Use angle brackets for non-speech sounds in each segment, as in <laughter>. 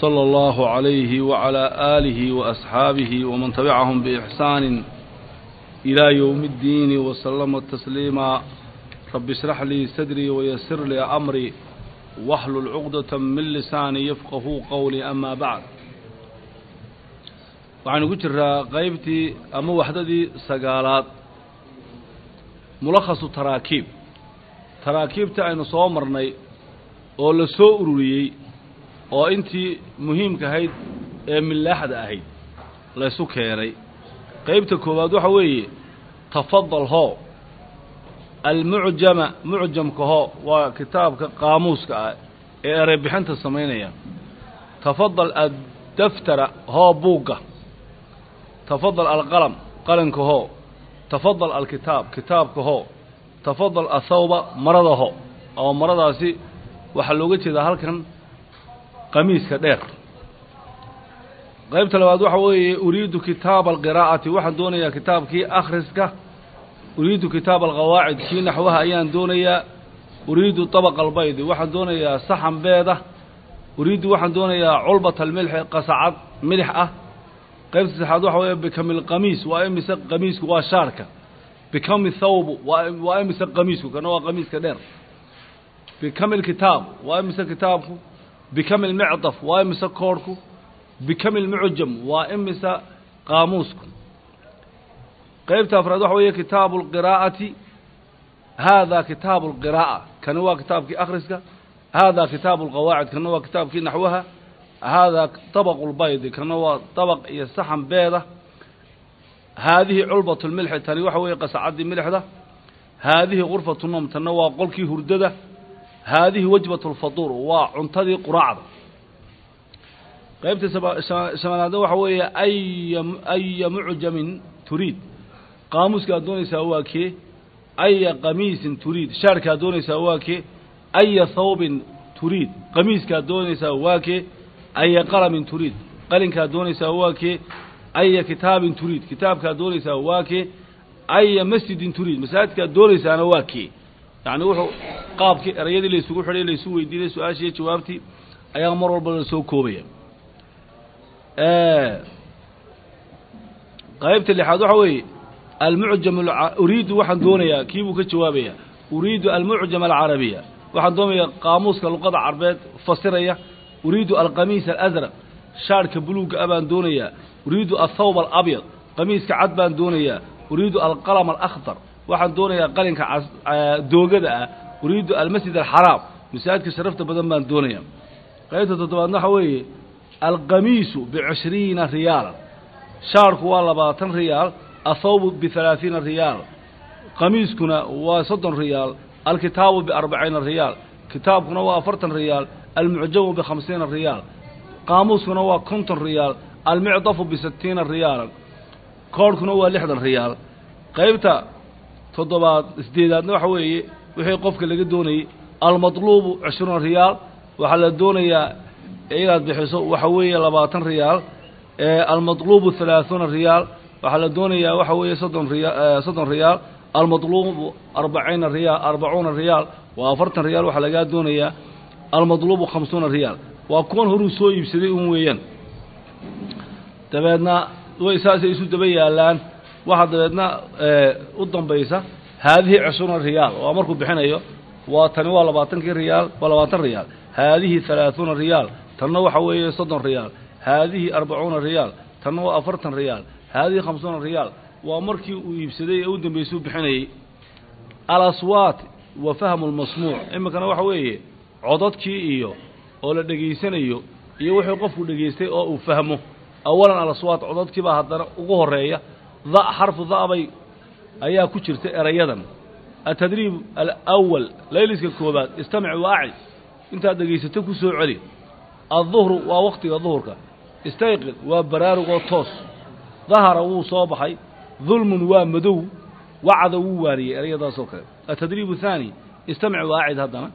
صلى الله عليه وعلى آله وأصحابه ومن تبعهم بإحسان إلى يوم الدين وسلم تسليما رب اشرح لي صدري ويسر لي أمري واحلل عقدة من لساني يفقه قولي أما بعد waxaynu ku jiraa qaybtii ama waxdadii sagaalaad mulakhasu taraakiib taraakiibta aynu soo marnay oo la soo ururiyey oo intii muhiimka ahayd ee millaaxda ahayd laysu keenay. Qaybta koowaad waxa weeye tafadal hoo almucjama mucjamka hoo waa kitaabka qaamuuska ah ee ereybixinta samaynaya tafadal addaftara hoo buugga. Tafadal alqalam qalinka hoo tafadal alkitaab kitaabka hoo tafadal athawba marada ho. Oo maradaasi waxaa looga jeedaa halkan qamiiska dheer. Qaybta labaad waxa weeye uriidu kitaaba alqiraa'ati. Waxaan doonayaa kitaabkii akhriska. Uriidu kitaaba alqawaacid kii naxwaha ayaan doonayaa uriidu tabaqa albaydi. Waxaan doonayaa saxan beeda. Uriidu waxaan doonayaa culbat almilxi qasacad milix ah. Qaybta saxaad waxa weeye bikamil qamiis waa imise qamiisku waa shaarka. Bikami thawbu waa imise qamiisku kana waa qamiiska dheer. Bikamil kitaab waa imise kitaabku bikam ilmicdaf waa imisa koorhku bikam ilmucjam waa imisa qaamuusku qaybta afraad waxa weeye kitaabu alqiraa'ati haadaa kitaabu alqiraa'a kani waa kitaabkii akhriska haadaa kitaabu alqawaacid kana waa kitaabkii naxwaha haadaa dabaqu lbaydi kana waa dabaq iyo saxan beeda haadihi culbatu lmilxi tani waxa weeye qasacaddii milixda haadihi gurfatu nom tanna waa qolkii hurdada haadihi wajbaة اlfaduur waa cuntadii quraacda qaybta shanaadna waxa weeye aya mucjamin turiid qaamuuskaad doonaysaa waa kee aya qamiisin turiid shaarkaad doonaysaa waa kee aya thawbin turiid qamiiskaad doonaysaa waa kee aya qalamin turiid qalinkaad doonaysaa waa kee aya kitaabin turiid kitaabkaad doonaysaa waa kee aya masjidin turiid masaajidkaad doonaysaana waa kee yacni wuxuu qaabkii erayadii laysugu xidhay laysu weydiinay su'aashiiyo jawaabtii ayaa mar walba la soo koobaya. Qaybta lixaad waxa weeye almucjam uriidu waxaan doonayaa kii buu ka jawaabaya uriidu almucjam alcarabiya. Waxaan doonayaa qaamuuska luqada carbeed fasiraya uriidu alqamiis alasraq shaarhka buluugga ah baan doonayaa uriidu athawb alabyad qamiiska cad baan doonayaa uriidu alqalam alakhdar waxaan doonayaa qalinka doogada ah uriidu almasjid alxaraam masaajidka sharafta badan baan doonayaa. Qaybta toddobaadna waxa weeye alqamiisu bicishriina riyaalan shaarhku waa labaatan riyaal athawbu bihalaaثiina riyaal. Qamiiskuna waa soddon riyaal alkitaabu biarbaciina riyaal. Kitaabkuna waa afartan riyaal almucjamu bikhamsiina riyaal. Qaamuuskuna waa konton riyaal almicdafu bisitiina riyaalan koorhkuna waa lixdan riyaal. Qaybta toddobaad sideedaadna waxa weeye wixii qofka laga doonayey almatluubu cishruuna riyaal. Waxaa la doonayaa inaad bixiso waxa weeye labaatan riyaal almatluubu halaaثuuna riyaal. Waxaa la doonayaa waxa weeye soddon riya soddon riyaal almatluubu arbaciina riyaal arbacuuna riyaal. Waa afartan riyaal waxaa lagaa doonayaa almadluubu khamsuuna riyaal. Waa kuwan horuu soo iibsaday un weeyaan. Dabeedna way saasay isu daba yaalaan waxaa dabeedna u dambaysa haadihi cishruuna riyaal. Oo markuu bixinayo waa tani waa labaatankii riyaal waa labaatan riyaal. Haadihi halaaثuuna riyaal tanna waxa weeye soddon riyaal. Haadihi arbacuuna riyaal tanna waa afartan riyaal. Haadihi khamsuuna riyaal waa markii uu iibsaday ee u dambaysuu bixinayey alaswaat wa fahmu lmasmuuc iminkana waxa weeye codadkii iyo oo la dhegaysanayo iyo wuxuu qofku dhegaystay oo uu fahmo. Awalan alaswaat codadkii baa haddana ugu horreeya da xarfu da'bay ayaa ku jirta erayadan. Atadriib alawal layliska koobaad istamic waaci intaad dhegaysato ku soo celi. Adduhru waa waktiga duhurka istayqid waa baraarugoo toos. Dahara wuu soo baxay dulmun waa madow wacda wuu waariyey erayadaasoo kale. Atadriib thaani istamic waacid haddana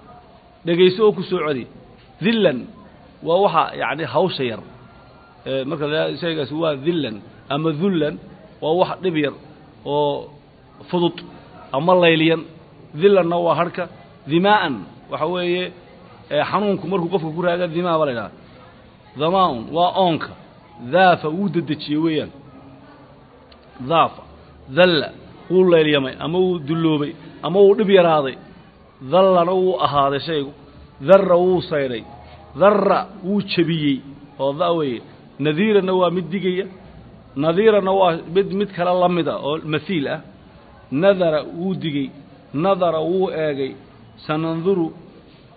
dhegayso oo ku soo celi. Dillan waa waxa yacni hawsha yar. Marka la shaygaas waa dillan ama dullan waa wax dhib yar oo fudud ama layliyan. Dillanna waa harhka dimaa'an waxa weeye xanuunku markuu qofka ku raaga dimaa ba la idhaha dhamaaun waa oonka. Daafa wuu dedejiye weeyaan. Daafa. Dalla wuu laylyamay ama wuu dulloobay ama wuu dhib yaraaday. Dallana wuu ahaaday shaygu. Darra wuu saydhay. Darra wuu jebiyey oo da weeye nadiiranna waa mid digaya nadiiranna waa mid mid kale la mida oo masiil ah. Nadara wuu digey nadara wuu eegay. Sananduru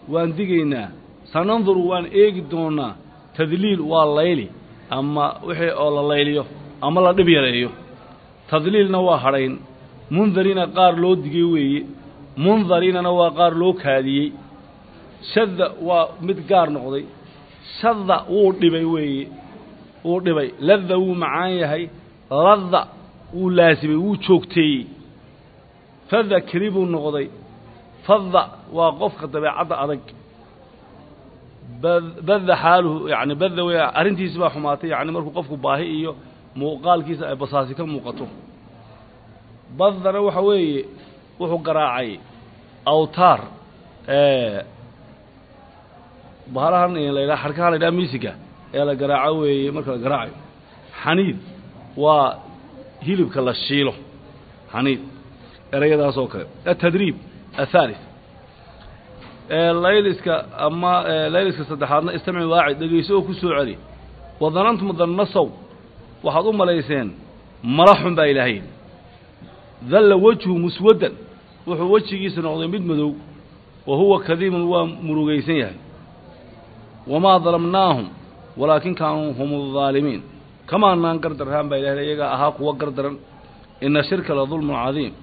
waan digaynaa sananduru waan eegi doonaa. Tadliil waa layli ama wixii oo la layliyo ama la dhib yareeyo. Tadliilna waa hadhayn. Mundarina qaar loo digay weeye. Mundarinana waa qaar loo kaadiyey. Shadda waa mid gaar noqday. Shadda wuu dhibay weeye wuu dhibay. Ladda wuu macaan yahay ladda wuu laasimay wuu joogteeyey fadda keli buu noqday. Fadda waa qofka dabeecadda adag. Badda xaaluhu yani badda wey arrintiisi baa xumaatay yani markuu qofku baahi iyo muuqaalkiisa ay basaasi ka muuqato. Baddana waxa weeye wuxuu garaacay awtaar bahalahan la ydhaha xarkaha la ydhaha misiga ee la garaaco weeye marka la garaacayo. Xaniid waa hilibka la shiilo. Xaniid erayadaas oo kale. Atadriib athaalith layliska ama layliska saddexaadna istamci waacid dhegayso oo ku soo celi. Wadanantum dannasow waxaad u malayseen mala xun baa ilaahay dalla wejhu muswaddan wuxuu wejigiisa noqday mid madow wa huwa kadiimun waa murugaysan yahay. Wamaa dalamnaahum walaakin kaanuu hum aldaalimiin kamaanaan gardarraan baa ilahay iyagaa ahaa kuwa gardaran. Ina shirka la dulmun cadiim.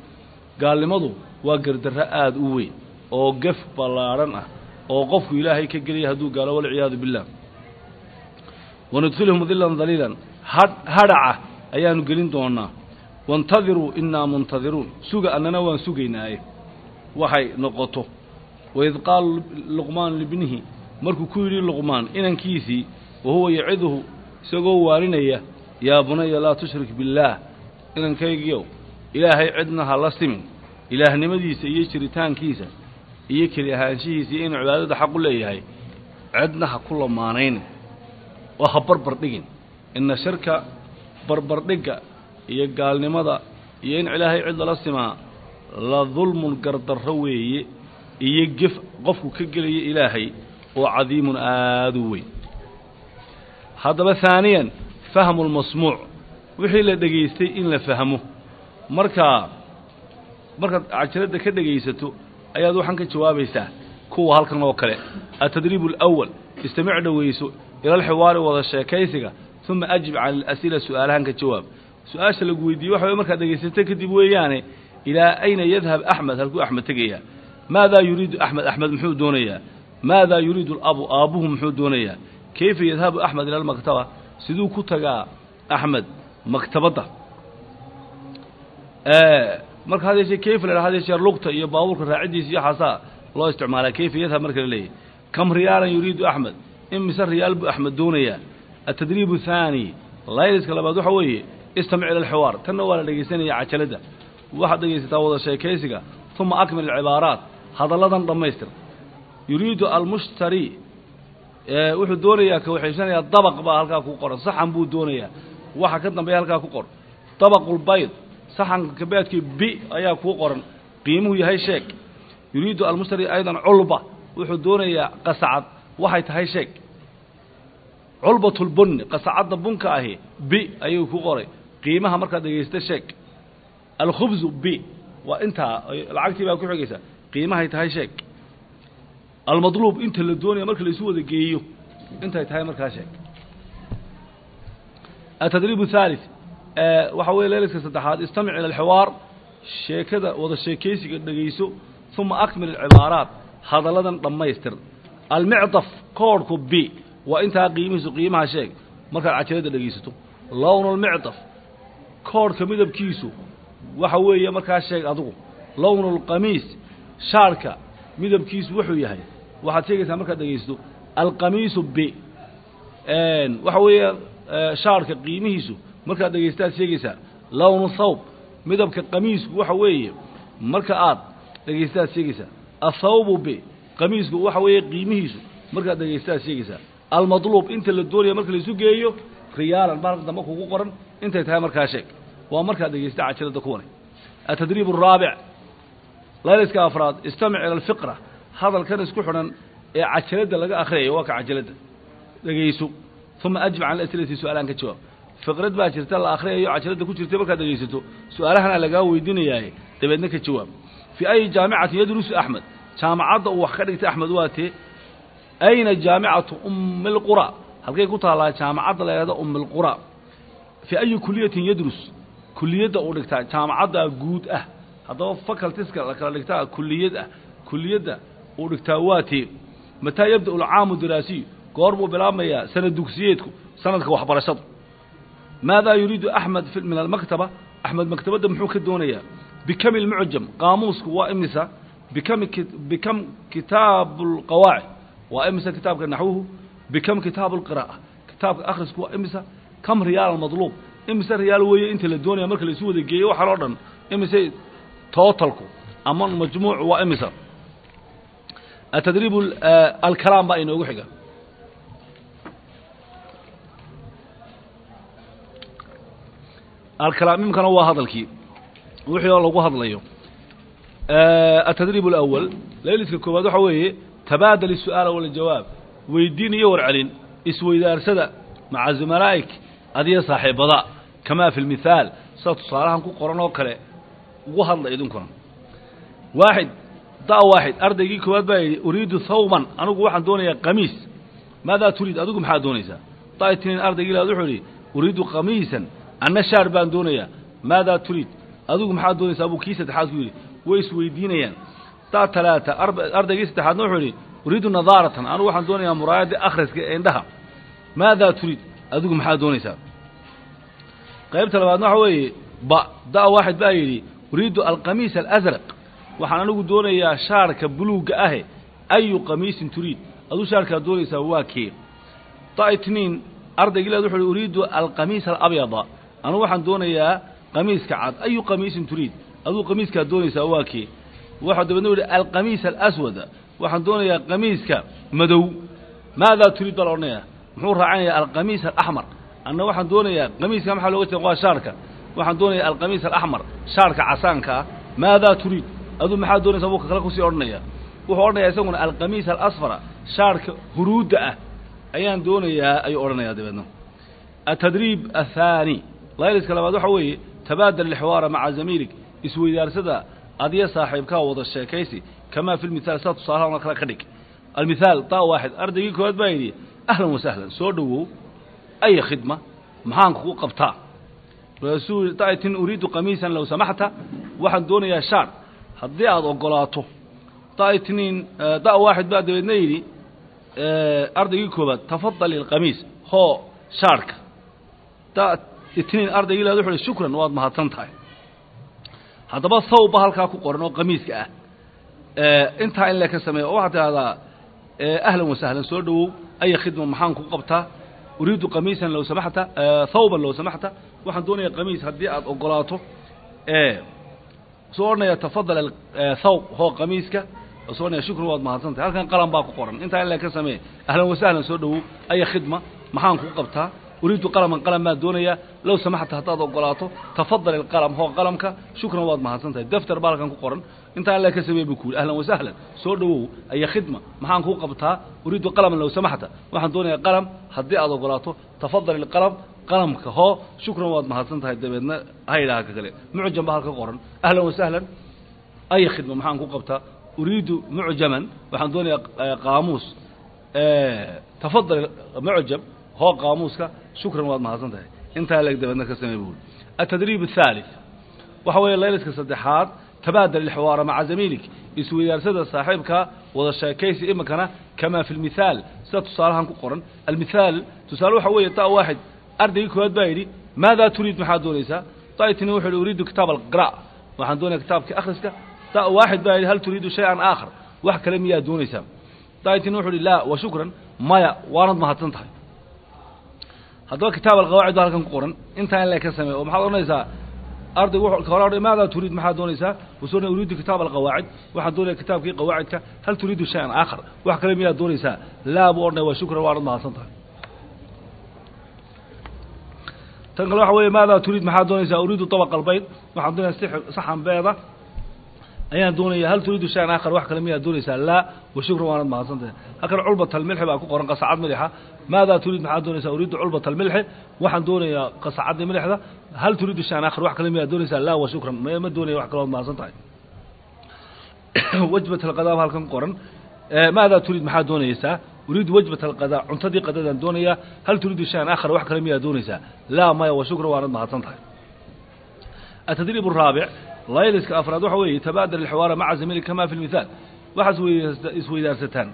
Gaalnimadu waa gardarro aada u weyn oo gef ballaadhan ah oo qofku ilaahay ka gelaya hadduu gaalo walciyaadu billaah wanudkhilhum dilan daliilan hadh hadhaca ayaanu gelin doonaa waintadiruu innaa muntadiruun suga annana waan sugaynaaye. Waxay noqoto. Waid qaala luqmaan libnihi markuu ku yidhi luqmaan inankiisii wa huwa yaciduhu isagoo waaninaya yaa bunaya laa tushrik billaah. Inankaygiyow ilaahay cidna ha la simin. Ilaahnimadiisa iyo jiritaankiisa iyo keli ahaanshihiisa inuu cibaadada xaq u leeyahay cidna ha ku lamaanayn. Oo ha barbar dhigin. Ina shirka barbardhigga iyo gaalnimada iyo in ilaahay cid lala simaa la dulmun gardarro weeye iyo gef qofku ka gelaya ilaahay oo cadiimun aada u weyn haddaba haaniyan fahmu lmasmuuc wixii la dhegaystay in la fahmo. Markaa markaad cajaradda ka dhegaysato ayaad waxaan ka jawaabaysaa kuwa halkan oo kale. Atadriib alawal istamic dhoweyso ila alxiwaari wada sheekaysiga uma ajib cala alas'ila su'aalahan ka jawaab. Su'aasha lagu weydiiye waxa way markaad dhegaysato kadib weeyaane ilaa ayna yadhab axmed halkuu axmed tegayaa. Maadaa yuriidu axmed axmed muxuu doonayaa? Maadaa yuriidu alabu aabbuhu muxuu doonayaa kayfa yadhabu axmed ila almaktaba siduu ku tagaa axmed maktabadda. Marka had yeeshee kayfa la had yeeshee lugta iyo baabuurka raaciddiisa iyo xaasaa loo isticmaalaa kayfa yadhab marka la leeyahy kam riyaalan yuriidu axmed in mise riyaal buu axmed doonayaa? Atadriib thaani layliska labaad waxa weeye istamic ila alxiwaar. Tanna waa la dhegaysanaya cajaladda waxaad dhegaysataa wada sheekaysiga uma akmil alcibaaraat. Hadalladan dhammaystir yuriidu almushtari wuxuu doonayaa ka waxaysanayaa dabaq baa halkaa ku qoran saxan buu doonayaa. Waxa ka dambeeya halkaa ku qor dabaqulbayd saxanka kabaadkii bi ayaa kuu qoran. Qiimuhu yahay sheeg. Yuriidu almushtari aydan culba wuxuu doonayaa qasacad. Waxay tahay sheeg. Culbatulbunni qasacadda bunka ahi bi ayuu ku qoray. Qiimaha markaad dhegaysta sheeg. Alkhubzu bi waa intaa lacagtii baa ku xigaysa. Qiimahay tahay sheeg almadluub inta la doonaya marka laisu wada geeyo intay tahay markaa sheeg. Atadriib thalith waxa weeye leeliska saddexaad istamic ila alxiwaar sheekada wada sheekaysiga dhegayso uma akmil alcibaaraat hadalladan dhammaystir. Almicdaf koodhku bi waa intaa qiimihiisu qiimaha sheeg. Markaad cajalada dhegaysato lownulmicdaf koodhka midabkiisu waxa weeye markaa sheeg adigu lownulqamiis shaarhka midabkiisu wuxuu yahay waxaad sheegaysaa markaad dhegaysato alqamiisu b waxa weeye shaarhka qiimihiisu. Markaad dhegaystaad sheegaysaa lownu thawb midabka qamiisku waxa weeye marka aad dhegaystaad sheegaysaa athawbu b qamiisku waxa weeye qiimihiisu. Markaad dhegaystaad sheegaysaa almadluub inta la doonaya marka laisu geeyo riyaalan baa halka dambe kugu qoran intay tahay markaa sheeg. Waa markaad dhegaysta cajalada kuwanay atadriib araabic layliska afraad istamic ila alfiqra hadalkan isku xidhan ee cajalada laga akhriyayo waa ka cajalada dhegayso uma ajib can asilati su'aalaan ka jawaab. Fiqrad baa jirta la akhriyayo cajalada ku jirta markaad dhegaysato su'aalahana lagaa weydiinayaaye dabeedna ka jawaab. Fii ayi jaamicatin yadrusu axmed jaamacadda uu wax ka dhigtay axmed waa tee ayna jaamicatu ummi lqura halkay ku taallaa jaamacadda la yidhahdo ummi lqura fii ayi kuliyatin yadrus? Kuliyadda uu dhigtaa jaamacadda guud ah. Haddaba facultiska la kala dhigtaa kuliyad ah. Kuliyadda uu dhigtaa waa tee mataa yabda alcaamu diraasiy goor buu bilaabmayaa sanad dugsiyeedku sanadka waxbarashadu. Maadaa yuriidu axmed min almaktaba axmed maktabadda muxuu ka doonayaa? Bikam ilmucjam qaamuusku waa imisa? Bikam kitaabu lqawaacid waa imisa kitaabka naxwuhu? Bikam kitaabu lqiraa'a kitaabka akhrisku waa imisa? Kam riyaal almadluub imise riyaal weeye inta la doonaya marka laisu wada geeyo waxaan oo dhan imise tootalku ama majmuucu waa imisa atadriib alkalaam baa inoogu xiga alkalaam imkana waa hadalkii wixii oo lagu hadlayo atadriib alawal layliska koowaad waxa weeye tabaadal isu'aala waljawaab weydiin iyo warcelin isweydaarsada maca zumalaa'ik adiyo saaxiibada kamaa fi lmithaal sida tusaalahan ku qoran oo kale ugu hadla idinkuna waaxid da waaxid ardaygii koowaad baa yidhi uriidu thawban anigu waxaan doonayaa qamiis. Maadaa turiid adigu maxaad doonaysaa? Daitnin ardaygii labaad wuxuu yidhi uriidu qamiisan. Anna shaar baan doonayaa. Maadaa turiid adigu maxaad doonaysaa? Buu kii saddexaad ku yidhi way isweydiinayaan daa talaata ardaygii saddexaadna wuxuu yidhi uriidu nadaaratan. Anigu waxaan doonayaa muraayadda akhriska ee indhaha. Maadaa turiid adigu maxaad doonaysaa? Qaybta labaadna waxa weeye ba da waaxid baa yidhi uriidu alqamiis alasraq waxaan anigu doonayaa shaarka buluugga ahe ayu qamiisin turiid. Aduu shaarkaad doonaysaa waa kee. Da itniin ardaygii uhi uriidu alqamiis alabyada. Anigu waxaan doonayaa qamiiska cad ayu qamiisin turiid. Aduu qamiiskaad doonaysaa waa kee. Waxaa dabeedna u yihi alqamiis alaswada waxaan doonayaa qamiiska madow. Maadaa turiid baa la odhanayaa? Muxuu raacinayaa alqamiis alaxmar anna waxaan doonayaa qamiiska maxaa looga jeeda waa shaarka. Waxaan doonayaa alqamiis alaxmar shaarka casaanka. Ah maadaa turiid aduu maxaa doonaysaa buu kale ku sii odhanaya wuxuu odhanayaa isaguna alqamiis alasfara shaarka huruudda ah. Ayaan doonayaa ayuu odhanayaa dabeedna. Atadriib athaani layliska labaad waxa weeye tabaadal ilxiwaara maca zamiilig isweydaarsada adiya saaxiibkaa wada sheekaysi kamaa fi lmithaal sida tusaalaha kale ka dhig. Almithaal taa waaxid ardaygii koowaad baa yidhi ahlan wasahlan soo dhowow. Aya khidma maxaan kugu qabtaa. Rasuul daatin uriidu qamiisan low samaxta. Waxaan doonayaa shaar haddii aada ogolaato daitniin da waaxid baa dabeedna yidhi ardaygii koobaad tafadal ilqamiis hoo shaarhka da itniin ardaygii laad wuxu uhi shukran waad mahadsan tahay. Haddaba thawba halkaa ku qoran oo qamiiska ah. Intaa in le ka sameeya oo waxaad tidhahdaa ahlan wasahlan soo dhowow aya khidma maxaan ku qabtaa? Uriidu qamiisan low samaxta thawban low samaxta. Waxaan doonayaa qamiis haddii aada ogolaato soo odhanaya tafadal thawb hoo qamiiska soo odhanaya shukran waad mahadsantahay. Halkan qalan baa ku qoran. Intaa in le ka sameeya ahlan wasahlan soo dhowow. Aya khidma. Maxaan ku qabtaa? Uriidu qalaman qalam baan doonayaa low samaxta haddaad ogolaato. Tafadal ilqalam hoo qalamka. Shukran waad mahadsantahay. Daftar baa halkan ku qoran. Intaa alle ka sameey buu ku yidhi. Ahlan wasahlan soo dhowow. Aya khidma. Maxaan kuu qabtaa? Uriidu qalaman low samaxta. Waxaan doonayaa qalam. Haddii aad ogolaato tafadal ilqalam qalamka hoo shukran waad mahadsan tahay dabeedna haydhaha ka kale. Mucjam baa halka qoran. Ahlan wasahlan aya khidma maxaan ku qabtaa? Uriidu mucjaman. Waxaan doonayaa qaamuus. Tafadal mucjam hoo qaamuuska shukran waad mahadsan tahay intaa leeg dabeedna ka samey buu atadriib athaalith waxa weeye layliska saddexaad tabaadal ilxiwaara maca zamiilik isweydaarsada saaxiibka wada sheekaysi iminkana kamaa fi lmithaal sida tusaalahan ku qoran. Almithaal tusaale waxa weeye da waaxid ardaygii koowaad baa yidhi maadaa turiid? Maxaad doonaysaa? Daitini wuxuu yidhi uriidu kitaab alqira. Waxaan doonaya kitaabkii akhriska. Waaxid baa yidhi hal turiidu shay-an aakhar? Wax kale miyaad doonaysaa daitini wuxuu yidhi laa wa shukran maya waanad mahadsan tahay. Haddaba kitaab alqawaacid baa halkan ku qoran. Intaa in le ka sameey oo maxaad odhanaysaa wuxuu hore maadaa turiid? Maxaad doonaysaa? Wuxuu odhanaya uriidu kitaab alqawaacid waxaan doonaya kitaabkii qawaacidka hal turiidu shay-an aakhar? Wax kale miyaad doonaysaa laa buu odhanaya waa shukran waanad mahadsan tahay tan kale waxa weeye maadaa turiid maxaad doonaysaa uriidu طabq albayd waxaan doonaya saxan beeda. Ayaan doonaya hal turiidu shay-an aakhar wax kale miyaad doonaysaa? Laa wa shukran waanad mahadsan tahay halkan culbat baa ku qoran qasacad milixa maadaa turiid maxaad doonaysaa uriidu culbat waxaan doonayaa qasacadda milixda hal turiidu shay-an aakhar wax kale miyaad doonaysaa? Laa wa shukran. M ma doonaya wax kalood mahadsan tahay <coughs> wajbat alqadaab halkan ku qoran. Maadaa turiid maxaad doonaysaa uriidu wajbat alqadaa cuntadii qadadaan doonayaa hal turiidu shay-an aakhar wax kale miyaad doonaysaa? Laa maya wa shukran waanad mahadsan tahay. Atadriib الraabic layliska afraad waxa weeye tabaadal ilxiwaara maca zamili kama fi lmithaal waxaad isweydaarsataan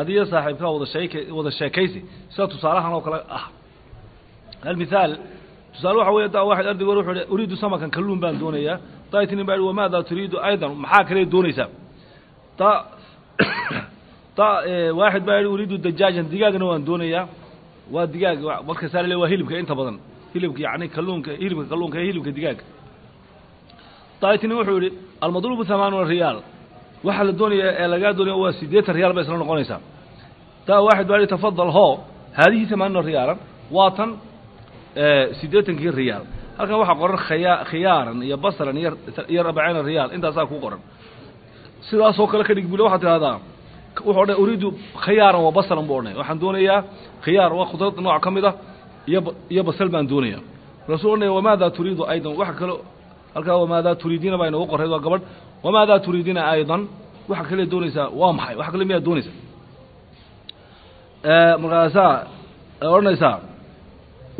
adiyo saaxiibkaa wada sheek wada sheekaysi sida tusaalahan oo kale ah. Almithaal tusaale waxa weeye da waaxid ardayg war wuxuu hi uriidu samakan kalluun baan doonayaa daitinin baa wamaada turiidu aydan? Maxaa kale doonaysaa waaxid baa yihi uriidu dajaajan digaagna waan doonayaa. Waa digaag marka saa le waa hilibka inta badan. Hilibka yani kalluunka hilibka kalluunka hilibka digaaga daitinin wuxuu yihi almadlubu hamaanuuna riyaal. Waxaa la doonaya ee lagaa doonaya waa siddeetan riyaal bay isla noqonaysaa. Da waaxid baa yihi tafadal ho haadihi hamaanuuna riyaalan waa tan siddeetankii riyaal. Halkan waxaa qoran khaya khiyaaran iyo basran iyo iyo arbaciina riyaal intaasaa ku qoran. Sidaasoo kale ka dhig bule waxaad tidhahdaa wuxuu odhanay uriidu khiyaaran wa basran buu odhanay waxaan doonayaa khiyaar waa khudrad nooc ka mid ah iyo iyo basal baan doonaya markaasuu odhanaya wamaada turiidu aydan? Wax kale halkaa wamaadaa turiidiina baa inoogu qorayd waa gabadh. Wamaadaa turiidiina aydan? Waxa kale doonaysaa waa maxay? Wax kale miyaad doonaysaa? Markaasaa odhanaysaa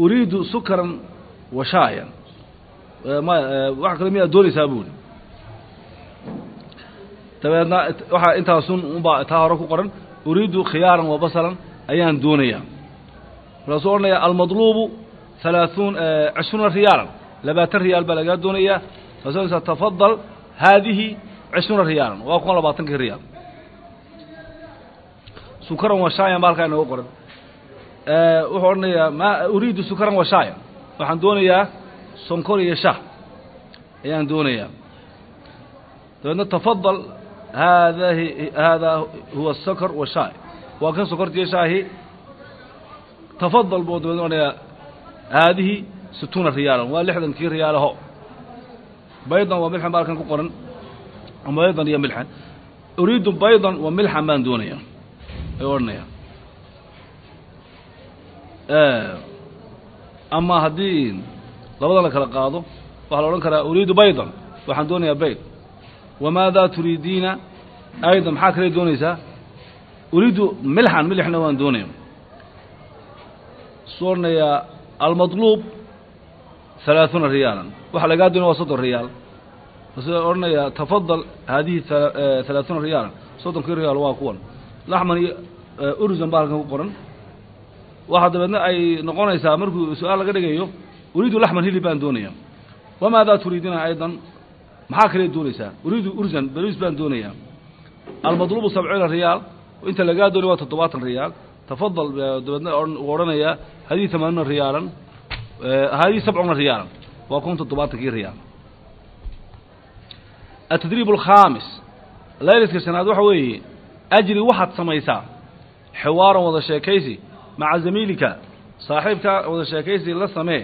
uriidu sukaran wa shaayan. Ma wax kale miyaad doonaysaa buuri dabeedna waxaa intaasun unbaa taa hore ku qoran uriidu khiyaaran wa basalan ayaan doonayaa markaasuu odhanaya almadluubu halaaثuun cishruuna riyaalan. Labaatan riyaal baa lagaa doonayaa. Markaasuu tafadal haadihi cishruuna riyaalan. Waa kuwan labaatankii riyaal. Sukaran wa shaayan baa halkaa inoogu qoran. Wuxuu odhanayaa ma uriidu sukaran wa shaayan? Waxaan doonayaa sonkor iyo shah ayaan doonayaa. Dabeedna tafadal haadahi haadaa huwa asakar wa shaay waa kan sokortiiyo shaahi tafadal dabeedna odhanayaa haadihi situuna riyaalan waa lixdankii riyaalaho baydan wa milxan ba halkan ku qoran baydan iyo milxan uriidu baydan wa milxan baan doonaya ayuu odhanaya ama haddii labada la kala qaado waxaa la odhan karaa uriidu baydan waxaan doonayaa bayd wamaada turiidiina aydan maxaa kale doonaysaa? uriidu milxan milxna waan doonaya. suu odhanayaa almadluub halaaثuuna riyaalan waxa lagaa doonaya waa soddon riyaal masu odhanayaa tafadal haadihi halaaثuuna riyaalan soddonkii riyaal waa kuwan laxman iyo ursan baa halkan ku qoran waxaa dabeedna ay noqonaysaa markuu su'aal laga dhigayo uriidu laxman hilib baan doonaya wamaadaa turiidina aydan maxaa kale doonaysaa? Uriidu ursan beriis baan doonaya. Almadluubu sabciina riyaal. Inta lagaa doonaya waa toddobaatan riyaal. Tafadal dabeedna uu odhanayaa tamaaniina riyaalan hadihi sabcuna riyaalan. Waa kun toddobaatankii riyaal. Atadriib alkhaamis layliska shanaad waxa weeye ajri waxaad samaysaa. Xiwaaran wada sheekaysi maca zamiilika. Saaxiibka wada sheekaysi la samee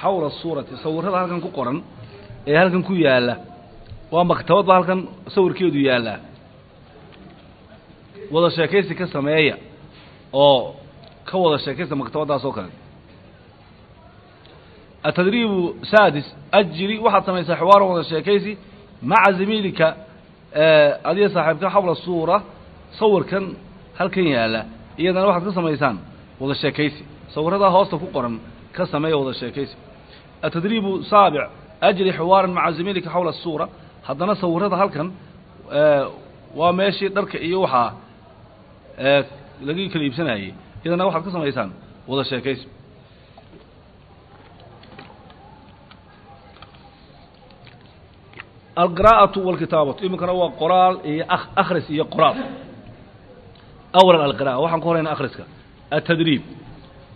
xawla suurati sawirrada halkan ku qoran ee halkan ku yaalla. Waa maktabad ba halkan sawirkeedu yaallaa wada sheekaysi ka sameeya oo ka wada sheekaysta maktabaddaas oo kale. Atadriibu saadis ajri waxaad samaysaa xiwaaran wada sheekaysi maca zamiilika adiga saaxiibka xawla suura sawirkan halkan yaalla. Iyadana waxaad ka samaysaan wada sheekaysi. Sawirradaa hoosta ku qoran ka sameeya wada sheekaysi. Atadriibu saabic ajri xiwaaran maca zamiilika xawla suura haddana sawirada halkan waa meeshii dharka iyo waxaa laga kala iibsanayey idana waxaad ka samaysaan wada sheekaysi alqira'atu walkitaabatu iminkana waa qoraal iyo akhris iyo qoraal awalan alqira'a waxaan ku horayna akhriska atadriib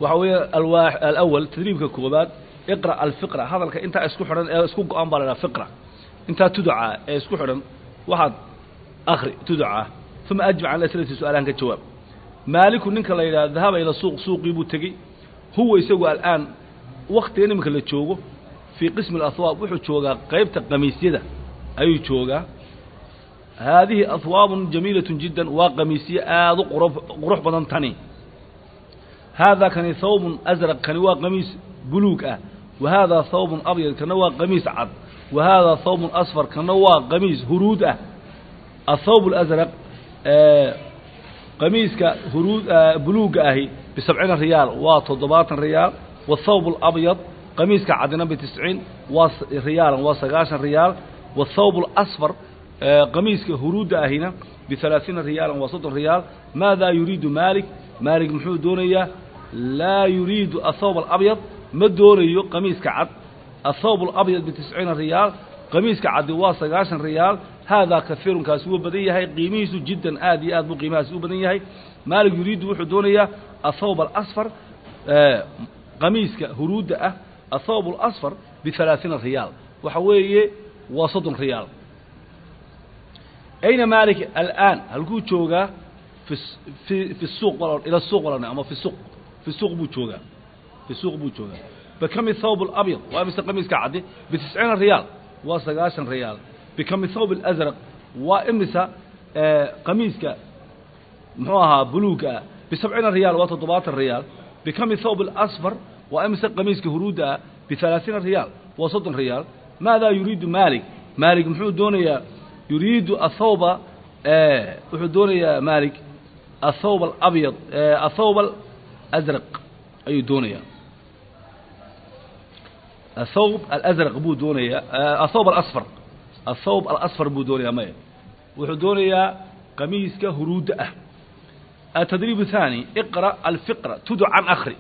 waxa weeye alwaa alawal tadriibka koobaad iqra alfiqra. Hadalka intaa isku xidhan ee isku go-an baa la idhaha fiqra. Intaa tuduca ee isku xidhan waxaad akri tuduca. Uma ajib can aslati su'aalahan ka jawaab. Maaliku ninka la yidhaha dahaba ila suuq suuqii buu tegey. Huwa isagu al'aan waktigan iminka la joogo fii qismi alahwaab wuxuu joogaa qaybta qamiisyada. Ayuu joogaa. Haadihi ahwaabun jamiilatun jiddan waa qamiisyo aada u qur qurux badan tani. Haadaa kani hawbun asraq kani waa qamiis buluug ah wa haadaa hawbun abyad kana waa qamiis cad wa haadaa hawbun asfar kana waa qamiis huruud ah athawb alasraq qamiiska huruud buluugga ahi bisabciina riyaal waa toddobaatan riyaal wathawb alabyad qamiiska cadina bitisciin waa riyaalan waa sagaashan riyaal wathawb alasfar qamiiska huruudda ahina bihalaaثiina riyaalan waa soddon riyaal maadaa yuriidu maalik maalik muxuu doonayaa laa yuriidu athawb alabyad ma doonayo qamiiska cad athawb alabyad bitisciina riyaal qamiiska caddi waa sagaashan riyaal haadaa kaiirun kaasi wuu badan yahay qiimihiisu jiddan aad iyo aad buu qiimahaasi u badan yahay. Maalik yuriidu wuxuu doonayaa athawb alasfar qamiiska huruudda ah athawb alasfar bihalaaثiina riyaal. Waxa weeye waa soddon riyaal. Ayna maalik alآan halkuu joogaa fi suuq ila suuq ama fi suuq fi suuq buu joogaa suuq buu joogaa bikami thawb alabyad waa bise qamiiska cadde bitisciina riyaal waa sagaashan riyaal bikami thawb alasraq waa imisa qamiiska muxuu ahaa buluuga ah bisabciina riyaal waa toddobaatan riyaal bikami thawb alasfar waa imisa qamiiska huruudda ah bialaaiina riyaal waa soddon riyaal maadaa yuriidu maalik maalik muxuu doonayaa yuriidu athawba wuxuu doonayaa maalik athawb alabyad athawb alasraq ayuu doonayaa athawb alasraq buu doonayaa athawb alasfar athawb alasfar buu doonayaa maya wuxuu doonayaa qamiiska huruudda ah atadriib الثاني اقرأ الفقرة tudu can akri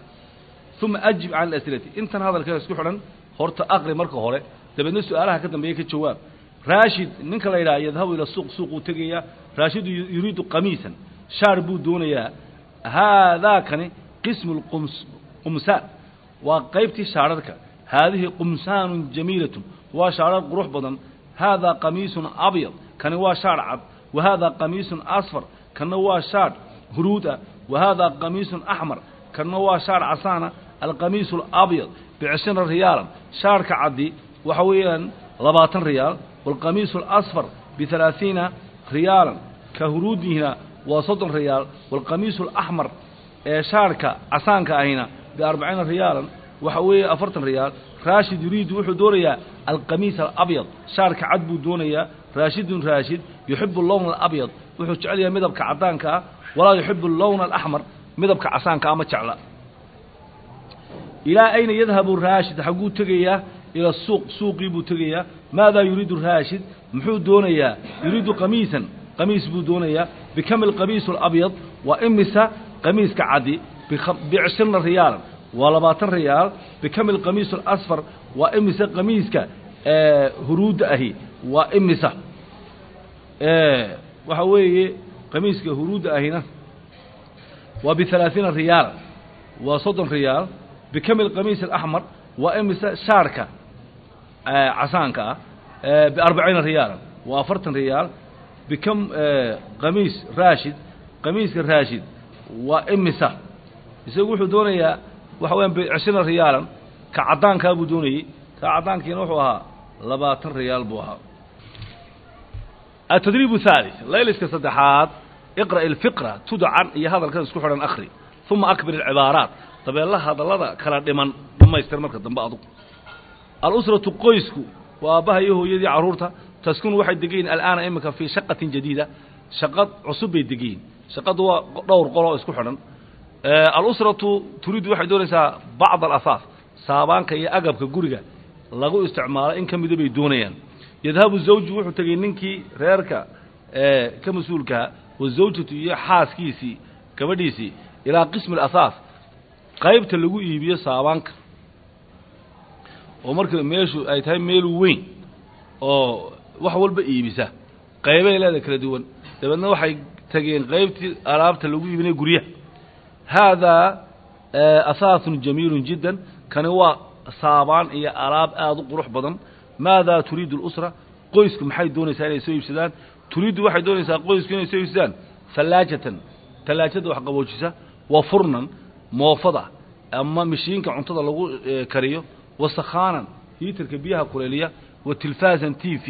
ثuma أjib can asilati intan hadalka isku xidhan horta akri marka hore dabeedna su-aalaha ka dambeeya ka jawaab raashid ninka la yidhaha yadhabu ila suuq suuquu tegayaa raashidu yuriidu qamiisan shaar buu doonayaa haadaakani qismu lqums qumsaan waa qaybtii shaararka haadihi qumsaanun jamiilatun waa shaarar qurux badan haadaa qamiisun abyad kani waa shaar cad wa haadaa qamiisun asfar kana waa shaar huruud ah wa haadaa qamiisun axmar kana waa shaar casaana alqamiisu alabyad bicishriina riyaalan shaarka caddi waxa weeyaan labaatan riyaal waalqamiisu alasfar bihalaaثiina riyaalan ka huruudihina waa soddon riyaal waalqamiisu alaxmar ee shaarhka casaanka ahina biarbaciina riyaalan waxa weeye afartan riyaal raashid yuriidu wuxuu doonayaa alqamiis alabyad. Shaarka cad buu doonayaa raashidun raashid yuxibu lowna alabyad. Wuxuu jecel yahay midabka caddaanka ah walaa yuxibu lowna alaxmar midabka casaanka ama jecla. Ilaa ayna yadhabu raashid xagguu tegayaa ila suuq suuqii buu tegayaa. Maadaa yuriidu raashid? Muxuu doonayaa yuriidu qamiisan. Qamiis buu doonayaa. Bikami alqamiisu alabyad waa imisa qamiiska caddi bicishirna riyaalan waa labaatan riyaal bikami alqamiisu alasfar waa imisa qamiiska huruudda ahi? Waa imisa? Waxa weeye qamiiska huruudda ahina? Waa bihalaaثiina riyaal. Waa soddon riyaal bikami alqamiis alaxmar waa imise shaarka casaanka ah? Biarbaciina riyaalan waa afartan riyaal bikam qamiis raashid qamiiska raashid. Waa imisa? Isagu wuxuu doonayaa waxa weyaan bicishriina riyaalan ka caddaankaa buu doonayey ka caddaankiina wuxuu ahaa labaatan riyaal buu ahaa. Atadriib haali layliska saddexaad iqra' ilfiqra tudcan iyo hadalkan isku xidhan akhri uma akbir ilcibaaraat dabeella hadallada kala dhiman dhammaystir marka dambe adug. Alusratu qoysku waa aabbaha iyo hooyadii carruurta taskunu waxay degayiin al'aana iminka fii shaqatin jadiida shaqad cusub bay degayiin waa dhowr qoloo isku xidhan alusratu turiidu waxay doonaysaa bacd alahaas saabaanka iyo agabka guriga lagu isticmaalo in ka mida bay doonayaan. Yadhabu zawju wuxuu tegey ninkii reerka ka mas'uulkaha wazawjatu iyo xaaskiisii gabadhiisii ilaa qismi alasaas qaybta lagu iibiyo saabaanka. Oo marka meeshu ay tahay meel weyn oo wax walba iibisa qaybay leeda kala duwan. Dabeedna waxay tageen qaybtii alaabta lagu iibinaya guryaha haadaa asaasun jamiilun jiddan kani waa saabaan iyo alaab aada u qurux badan maadaa turiidu اlusra qoysku maxay doonaysaa inay soo iibsadaan turiiddu waxay doonaysaa qoysku inay soo iibsadaan hallaajatan tallaajada wax qaboojisa wa furnan moofada ama mishiinka cuntada lagu kariyo wa sakhaanan hiitarka biyaha kuleeliya wa tilfaasan t v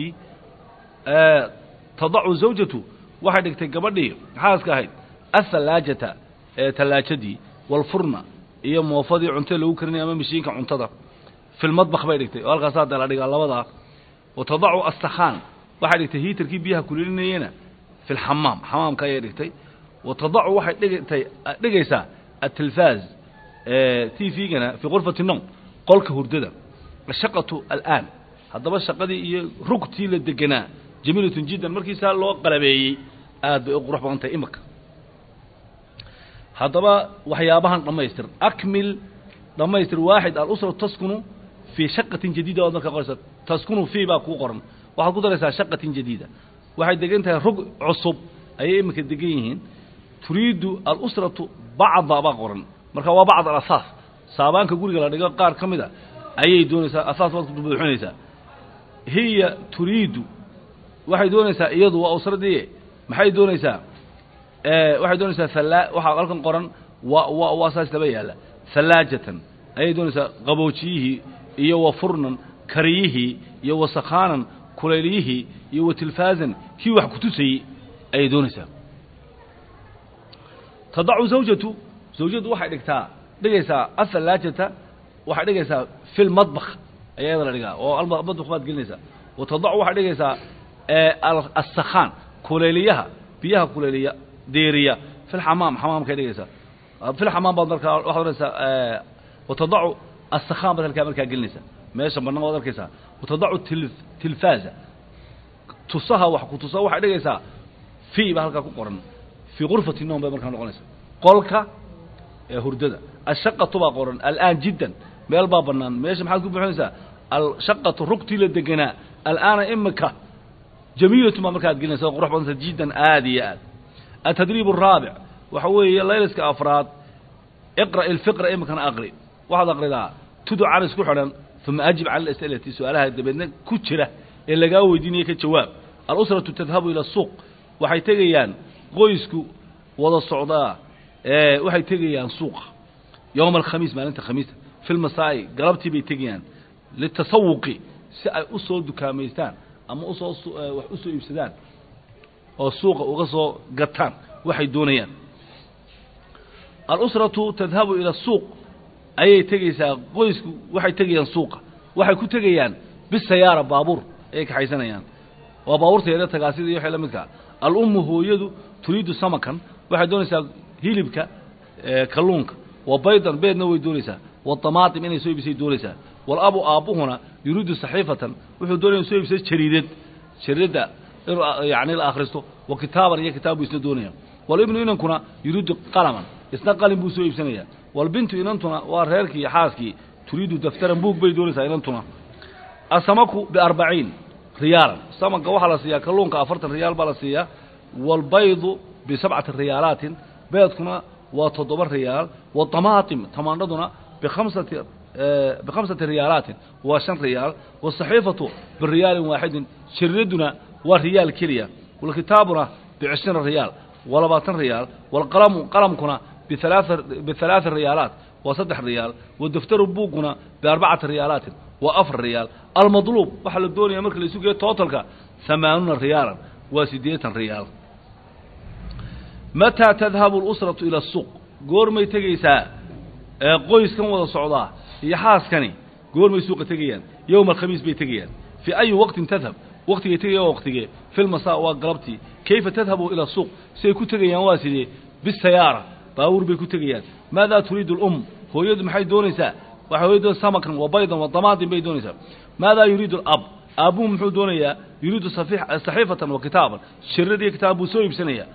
tadacu zawjatu waxay dhigtay gabadhii xaaska ahayd ahallaajata ee tallaajadii walfurna iyo moofadii cuntada lagu karinaya ama mishiinka cuntada. Fi lmadbakh bay dhigtay. Oo halkaasaa dee la dhigaa labadaa wa astakhaan waxay dhigtay hiitarkii biyaha kuleelinayena fi lxamaam xamaamka ayay dhigtay. Wa waxay dhigtay dhigaysaa atilfaaz t v-gana qurfati nom qolka hurdada. Ashaqatu alaan. Haddaba shaqadii iyo rugtii la deganaa. Jamiilatun jiddan markiisaa loo qalabeeyey aad bay u qurux badan tahay imika haddaba waxyaabahan dhammaystir. Akmil dhammaystir waaxid alusratu taskunu fii shaqatin jadiida waad markaa qoraysa taskunu fii baa kuu qoran. Waxaad ku daraysaa shaqatin jadiida. Waxay degan tahay rug cusub ayay iminka degan yihiin. Turiidu alusratu bacda baa qoran. Marka waa bacd alasaas saabaanka guriga la dhigo qaar ka mid a ayay doonaysaa asaas baad ku buuxinaysaa hiya turiidu waxay doonaysaa iyadu waa usradii maxay doonaysaa waxay doonaysaa waxaa halkan qoran wa wa waa saas laba yaalla. Hallaajatan ayay doonaysaa qaboojiyihii iyo wa furnan kariyihii iyo wa sakhaanan kulayliyihii iyo wa tilfaazan kii wax kutusayey ayay doonaysaa. Tadacu zawjatu zawjadu waxay dhigtaa dhigaysaa ahallaajata waxay dhigaysaa fi lmadbakh ayaa iyada la dhigaa oo madbakh baad gelinaysaa. Wa tadacu waxay dhigaysaa asakhaan kulayliyaha biyaha kulayliya deeriya fi lxamaam xamaamkay dhigaysaa fi lxamaam baad markaa waxaad odhanaysaa watadacu asakhaan baad halkaa markaa gelinaysaa. Meesha bannaan waad arkaysaa. Watadacu til tilfaaza. Tusaha wax ku tusa waxay dhigaysaa fii baa halkaa ku qoran. Fii gurfati noom bay markaa noqonaysaa. Qolka ee hurdada. Ashaqatu baa qoran. Alaan jiddan. Meel baa bannaan. Meesha maxaad ku buuxinaysaa? Alshaqatu rugtii la deganaa. Alaana imika. Jamiilatu baa markaa ad gelinaysa oo qurux badanta jiddan aad iyo aad atadriib araabic waxa weeye layliska afraad iqra' ilfiqra iminkana aqri waxaad aqridaa tudu can isku xidhan uma ajib cala alas'ilati su'aalaha dabeedna ku jira ee lagaa weydiinaya ka jawaab alusratu tadhabu ila asuuq waxay tegayaan qoysku wada socdaa waxay tegayaan suuqa yowma alkhamiis maalinta khamiista fi lmasaa'i galabtii bay tegayaan litasawuqi si ay u soo dukaamaystaan ama u soo wax u soo iibsadaan oo suuqa uga soo gataan waxay doonayaan. Alusratu tadhabu ila asuuq ayay tegaysaa qoysku waxay tegayaan suuqa. Waxay ku tegayaan bisayaara baabuur ayay kaxaysanayaan waa baabuurta yare tagaasida iyo waxay la midkaa alummu hooyadu turiidu samakan waxay doonaysaa hilibka kalluunka. Wa baydan beedna way doonaysaa. Watamaatim inay soo iibisay doonaysaa. Walabu aabbuhuna yuriidu saxiifatan wuxuu doonaya soo iibsay jariidad jariidadda inuu yani la akhristo wa kitaaban iyo kitaab buu isna doonaya. Walibnu inankuna yuriidu qalaman isna qalin buu soo iibsanaya. Walbintu inantuna waa reerkii iyo xaaskii turiidu daftaran buug bay doonaysaa inantuna. Asamaku biarbaciin riyaalan. Samanka waxaa la siiyaa kalluunka afartan riyaal baa la siiyaa. Waalbaydu bisabcati riyaalaatin beedkuna waa toddoba riyaal. Watamaatim tamaandhaduna bikhamsati bikhamsati riyaalaatin waa shan riyaal. Wasaxiifatu biriyaalin waaxidin jariraduna waa riyaal keliya walkitaabuna bicishriina riyaal wa labaatan riyaal waalqalamu qalamkuna bialaaa bihalaaثi riyaalaat waa saddex riyaal wadaftaru buuguna biarbacati riyaalaatin waa afar riyaal almadluub waxaa la doonaya marka la isu geeyo tootalka hamaanuuna riyaalan waa siddeetan riyaal mataa tadhabu اlusratu ila الsuuq goormay tegaysaa qoyskan wada socdaa iyo xaaskani goormay suuqa tegayaan yowma alkhamiis bay tegayaan fii ayi waqtin tadhab waktigay tegaya waa waktigee fi lmasaa waa galabtii. Kayfa tadhabu ila suuq? Siay ku tegayaan waa sidee? Bisayaara. Baabuur bay ku tegayaan. Maadaa turiidu اlum hooyadu maxay doonaysaa? Waxay hooyadu samakan wa baydan wa damaadin bay doonaysaa. Maadaa yuriidu alab aabuhu muxuu doonayaa yuriidu saxiifatan wa kitaaban. Shirad iyo kitaab buu soo iibsanayaa.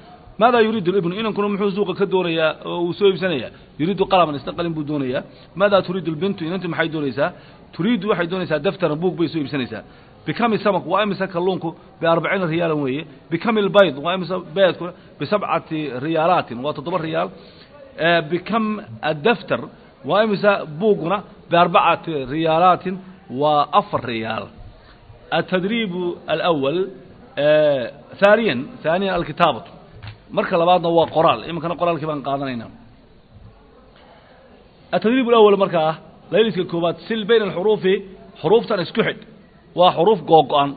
Maadaa yuriidu libnu inankuna muxuu suuqa ka doonayaa oo uu soo iibsanayaa? Yuriidu qalaman isna qalin buu doonayaa. Maadaa turiidu lbintu inantu maxay doonaysaa? Turiidu waxay doonaysaa daftaran buug bay soo iibsanaysaa bikami samak waa imisa kalluunku biarbaciina riyaalan weeye bikami lbayd waa imisa beedku bisabcati riyaalaatin waa toddoba riyaal bikam adaftar waa imisa buuguna biarbacati riyaalaatin waa afar riyaal atadriibu alawal haaniyan haaniyan alkitaabatu marka labaadna waa qoraal iminkana qoraalkii baan qaadanaynaa atadriib alawal markaa layliska koowaad sil bayna alxuruufi xuruuftan isku xidh waa xuruuf googo-an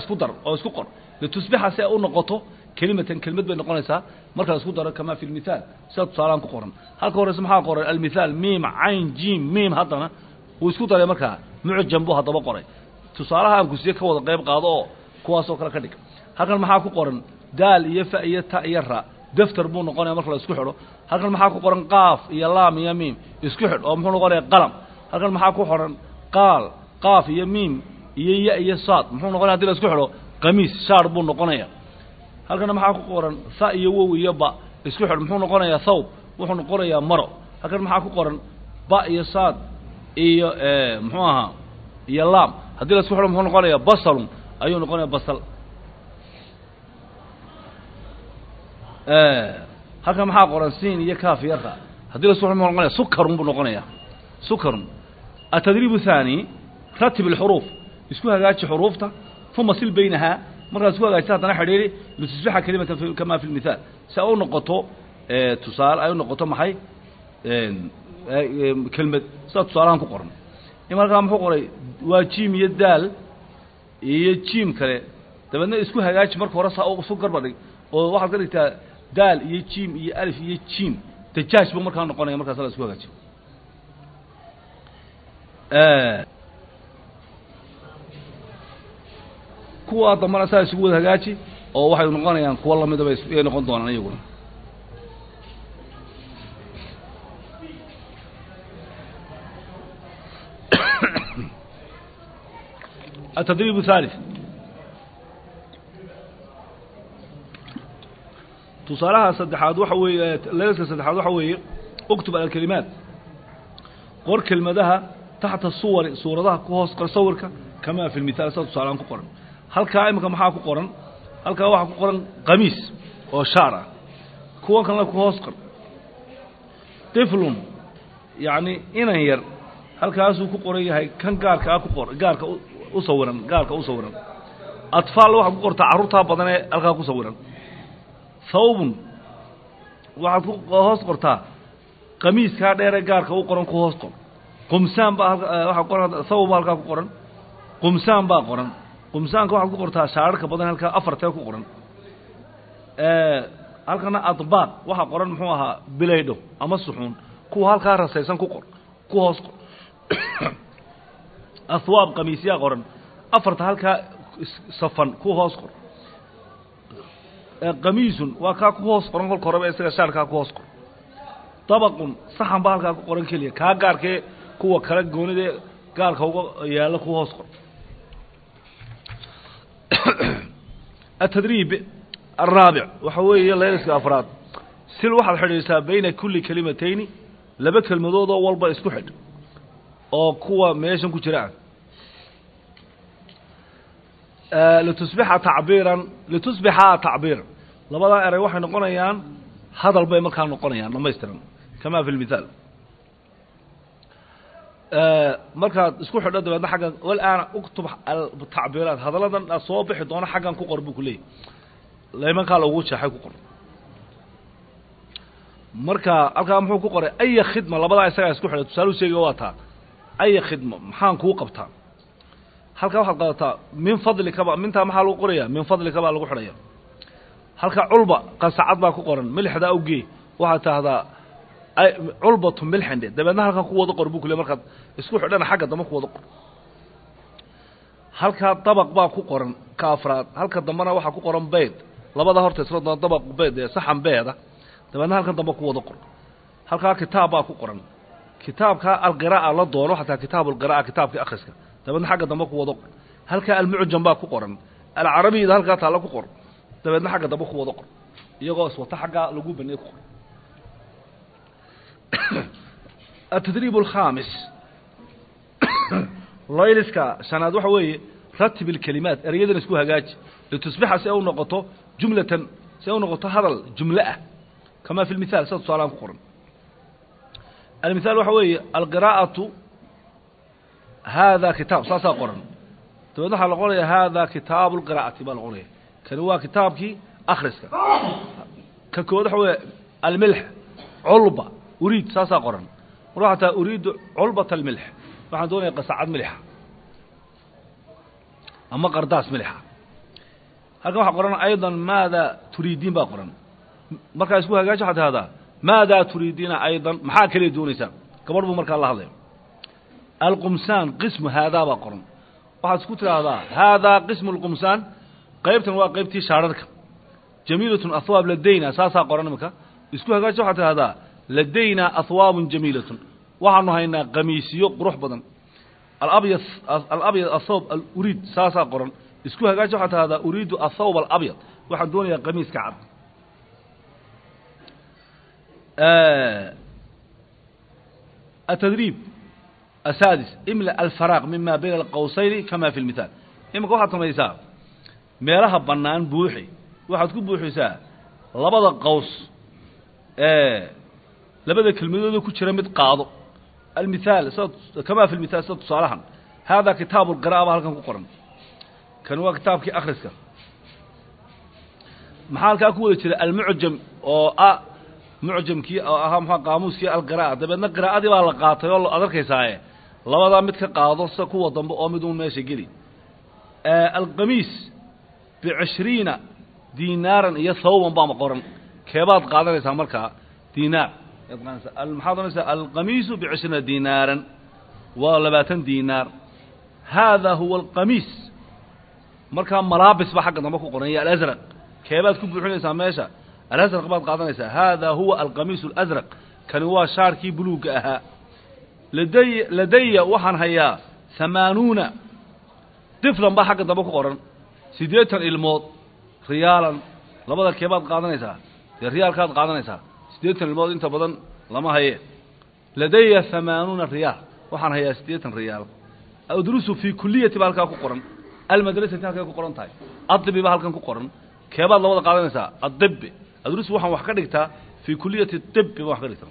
isku dar oo isku qor. Litusbixa si ay u noqoto kelimatan kelimad bay noqonaysaa. Marka isku daro kamaa fi lmithaal sida tusaalaan ku qoran. Halka horeyse maxaa qoran almithaal miim cayn jiim miim haddana. Wuu isku daray markaa mucjam buu haddaba qoray. Tusaalaha aan kusiye ka wada qayb qaado oo kuwaasoo kale ka dhig. Halkan maxaa ku qoran? Daal iyo fa iyo ta iyo ra. Daftar buu noqonaya marka la xidho. Halkan maxaa ku qoran? Qaaf iyo laam iyo miim. Isku xidh oo muxuu noqonaya qalam. Halkan maxaa ku qoran? Qaal qaaf iyo miim iyo ya iyo saad. Muxuu noqonaya haddii la isku xidho qamiis shaar buu noqonaya. Halkana maxaa ku qoran? Sa iyo wow iyo ba isku xidho muxuu noqonayaa thawb wuxuu noqonayaa maro. Halkan maxaa ku qoran? Ba iyo saad iyo eh, muxuu ahaa iyo laam. Haddii la isku xidho muxuu noqonayaa basalun ayuu noqonayaa basal. Eh, Halkan maxaa qoran? Siin iyo kaaf iyo ra. Haddii la isku xidho muxuu noqonayaa sukarun buu noqonayaa sukarun atadriib thani ratib alxuruuf isku hagaaji xuruufta uma sil baynahaa markaad isku hagaajisa haddana xidhiiri litusbixa kelimatan kama fi lmithaal si ay u noqoto tusaale ay u noqoto maxay? Kelmad. Sida tusaalahan ku qoran ima halkaa muxuu qoray? Waa jiim iyo daal iyo jiim kale. Dabeedna isku hagaaji marka hore saa isu garba dhig. Oo waxaad ka dhigtaa daal iyo jiim iyo alif iyo jiim. Dajaaj buu markaa noqonaya markaas la isku hagaaji kuwa dambana saa isugu wada hagaaji oo waxay noqonayaan kuwa lamidaba ay noqon doonaan iyaguna التدريب الثالث tusaalaha saddexaad waxa weeye leelka saddexaad waxa weeye uktub alkalimaat qor kelmadaha taxta suwari suuradaha ku hoos qor sawirka kamaa fi lmithaal sida tusaalaan ku qoran halkaa iminka maxaa ku qoran? Halkaa waxaa ku qoran qamiis oo shaar ah. Kuwan kalena ku hoos qor. Tiflun yacni inan yar halkaasuu ku qoran yahay kan gaarka ah ku qor gaarka u sawiran gaarka u sawiran atfaal waxaad ku qortaa carruurtaa badan ee halkaa ku sawiran thawbun waxaad ku hoos qortaa qamiiskaa dheeree gaarka u qoran ku hoos qor. Qumsaan baa waaa qoran thawb baa halkaa ku qoran. Qumsaan baa qoran qumsaanka waxaad ku qortaa shaararka badan halkaa afartee ku qoran. Halkana adbaaq waxaa qoran muxuu ahaa bilaydho ama suxuun. Kuwa halkaa rasaysan ku qor ku hoos qor. <coughs> Ahwaab qamiisyaa qoran. Afarta halkaa safan ku hoos qor. Qamiisun waa kaa ku hoos qoran kolka horeba isaga shaarkaa ku hoos qor. Dabaqun saxan baa halkaa ku qoran keliya. Kaa gaarkee kuwa kale goonidee gaarka uga yaalla ku hoos qor <coughs> atadriib alraabic waxa weeye layliska afraad. Sil waxaad xidhiidhsaa bayna kulli kelimatayni laba kelmadoodoo walba isku xidh oo kuwa meeshan ku jira. Ah litusbixa tacbiiran litusbixa tacbiiran labadaa eray waxay noqonayaan hadal bay markaa noqonayaan dhamaystiran kama fi lmithaal markaad isku xidho dabeedna xaggan walaana uktub tacbiiraat hadalladan soo bixi doono xaggan ku qor buu ku leeyahy laymankaa lagu jeexay ku qor. Marka halkaa muxuu ku qoray aya khidma labadaa isagaa isku xidhay. Tusaalu sheega waa taa. Aya khidma maxaan kuu qabtaa. Halkaa waxaad qaadataa min fadlikaba mintaa maxaa lagu qoraya min fadlika baa lagu xidhaya. Halka culba qasacad baa ku qoran. Milixdaa ugee waxaad tahdaa culbatu milxinde dabeedna halkaa ku wada qor buu ku le markaad isku xidhana xagga dambe ku wada qor. Halkaa dabaq baa ku qoran ka afraad halka dambena waxaa ku qoran beyd labada horta isla doona dabaq beyd ee saxan beeda. Dabeedna halkan dambe ku wada qor. Halkaa kitaab baa ku qoran. Kitaabkaa alqiraa'a la doono xataa kitaabu alqira'a kitaabkii akhriska. Dabeedna xagga dambe ku wada qor. Halkaa almucjam baa ku qoran. Alcarabiyada halkaa taalla ku qor. Dabeedna xagga dambe ku wada qor. Iyagoo iswata xaggaa lagu baneey ku qor <coughs> atadriib alkhaamis <coughs> layliska shanaad waxa weeye ratib ilkelimaat eryadan isku hagaaji litusbixa si ay u noqoto jumlatan si ay u noqoto hadal jumle ah. Kama fi lmithaal sida tusaalahan ku qoran. Almithaal waxa weeye alqiraa'atu hada kitaab saasaa qoran. Dabeedna waxaa noqonaya hada kitaabu lqiraa'ati baa noqonaya kani waa kitaabkii akhriska. Ka kood waxa weeye almilx culba uriid saasaa qoran mar waxaa taa uriidu culbata almilx waxaan doonaya qasacad milixa ama qardaas milixa halkan waxaa qoran aydan maadaa turiidiin baa qoran markaa isku hagaaji waxaa tahdaa maadaa turiidiina aydan maxaa kale doonaysaan gabadh buu markaa la hadlaya alqumsaan qismu haadaa baa qoran waxaad isku tidhaahdaa haadaa qismu alqumsaan qaybtan waa qaybtii shaararka jamiilatun ahwaab ladayna saasaa qoran imika isku hagaaji waxaad tidhahdaa ladayna ahwaabun jamiilatun waxaanu haynaa qamiisyo qurux badan alabyad alabyad aluriid saasaa qoran isku hagaaji waxaa tahahdaa uriidu athawb alabyad waxaan doonayaa qamiiska cad atadriib asaadis imla alfaraaq mima bayna alqawsayni kama fi lmithaal imika waxaad samaysaa meelaha bannaan buuxi waxaad ku buuxisaa labada qaws labada kelmadooda ku jira mid qaado. Almithaal sida kama fi lmithaal sida tusaalahan. Haadaa kitaabu lqira'a baa halkan ku qoran. Kan waa kitaabkii akhriska. Maxaa halkaa ku wada jira? Almucjam oo ah mucjamkii oo ahaa maxaa qaamuuskii alqira'a. Dabeedna qiraa'adii baa la qaatay oo ad arkaysaaye. Labadaa mid ka qaado sida kuwa dambe oo mid uun meesha geli. Alqamiis bicishriina dinaaran iyo thawban baama qoran. Keebaad qaadanaysaa markaa dinaar maxaad ohanaysaa alqamiisu bicishriina dinaaran. Waa labaatan dinaar. Haadaa huwa alqamiis. Markaa malaabis baa xagga dambe ku qoran iyo alasraq keebaad ku buuxinaysaa meesha. Alasraq baad qaadanaysaa. Haadaa huwa alqamiisu alasraq kani waa shaarkii buluugga ahaa. Laday ladaya waxaan hayaa hamaanuuna diflan baa xagga dambe ku qoran. Siddeetan ilmood riyaalan. Labada keebaad qaadanaysaa dee riyaalkaad qaadanaysaa siddeetan ilmood inta badan lama haye. Ladaya hamaanuuna riyaal. Waxaan hayaa siddeetan riyaal. Adrusu fii kuliyati baa halkaa ku qoran. Almadrasati halkay ku qoran tahay. Adibi baa halkan ku qoran. Keebaad labada qaadanaysaa. Adibi adrusu waxaan wax ka dhigtaa. Fii kuliyati dibi baan wax ka dhigtaa.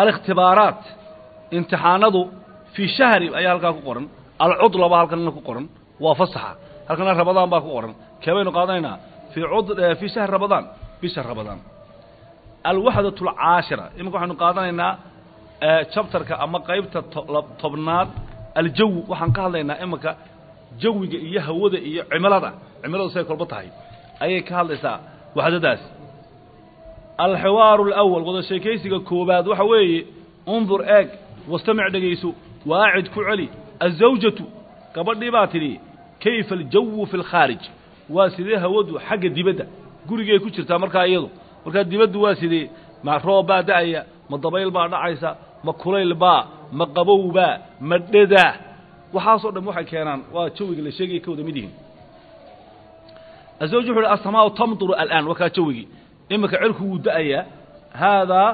Alikhtibaaraat. Imtixaanadu fii shahri ayaa halkaa ku qoran. Alcudla baa halkanna ku qoran. Waa fasaxa. Halkana rabadaan baa ku qoran. Keebaynu qaadanaynaa. Fii cud fii shahri rabadaan bisha rabadaan alwaxdat alcaashira iminka waxaynu qaadanaynaa jabtarka ama qaybta tobnaad aljawi waxaan ka hadlaynaa iminka jawiga iyo hawada iyo cimilada. Cimiladu say kolba tahay. Ayay ka hadlaysaa waxdadaas alxiwaaru alawal wada sheekaysiga koobaad waxa weeye undur eeg wastamic dhegayso waacid ku celi azawjatu gabadhii baa tidhi kayfa aljawu fi lkhaarij waa sidee hawadu xagga dibadda gurigay ku jirtaa markaa iyadu. Markaa dibaddu waa sidee ma roob baa da'aya ma dabayl baa dhacaysa ma kulayl baa ma qabowbaa ma dhedaa waxaasoo dhan waxay keenaan waa jawiga la sheegaya ka wada mid yihiin. Azawj wuxu uhi asamaau tamduru alaan waa jawigii. Iminka cirku wuu da'ayaa haadaa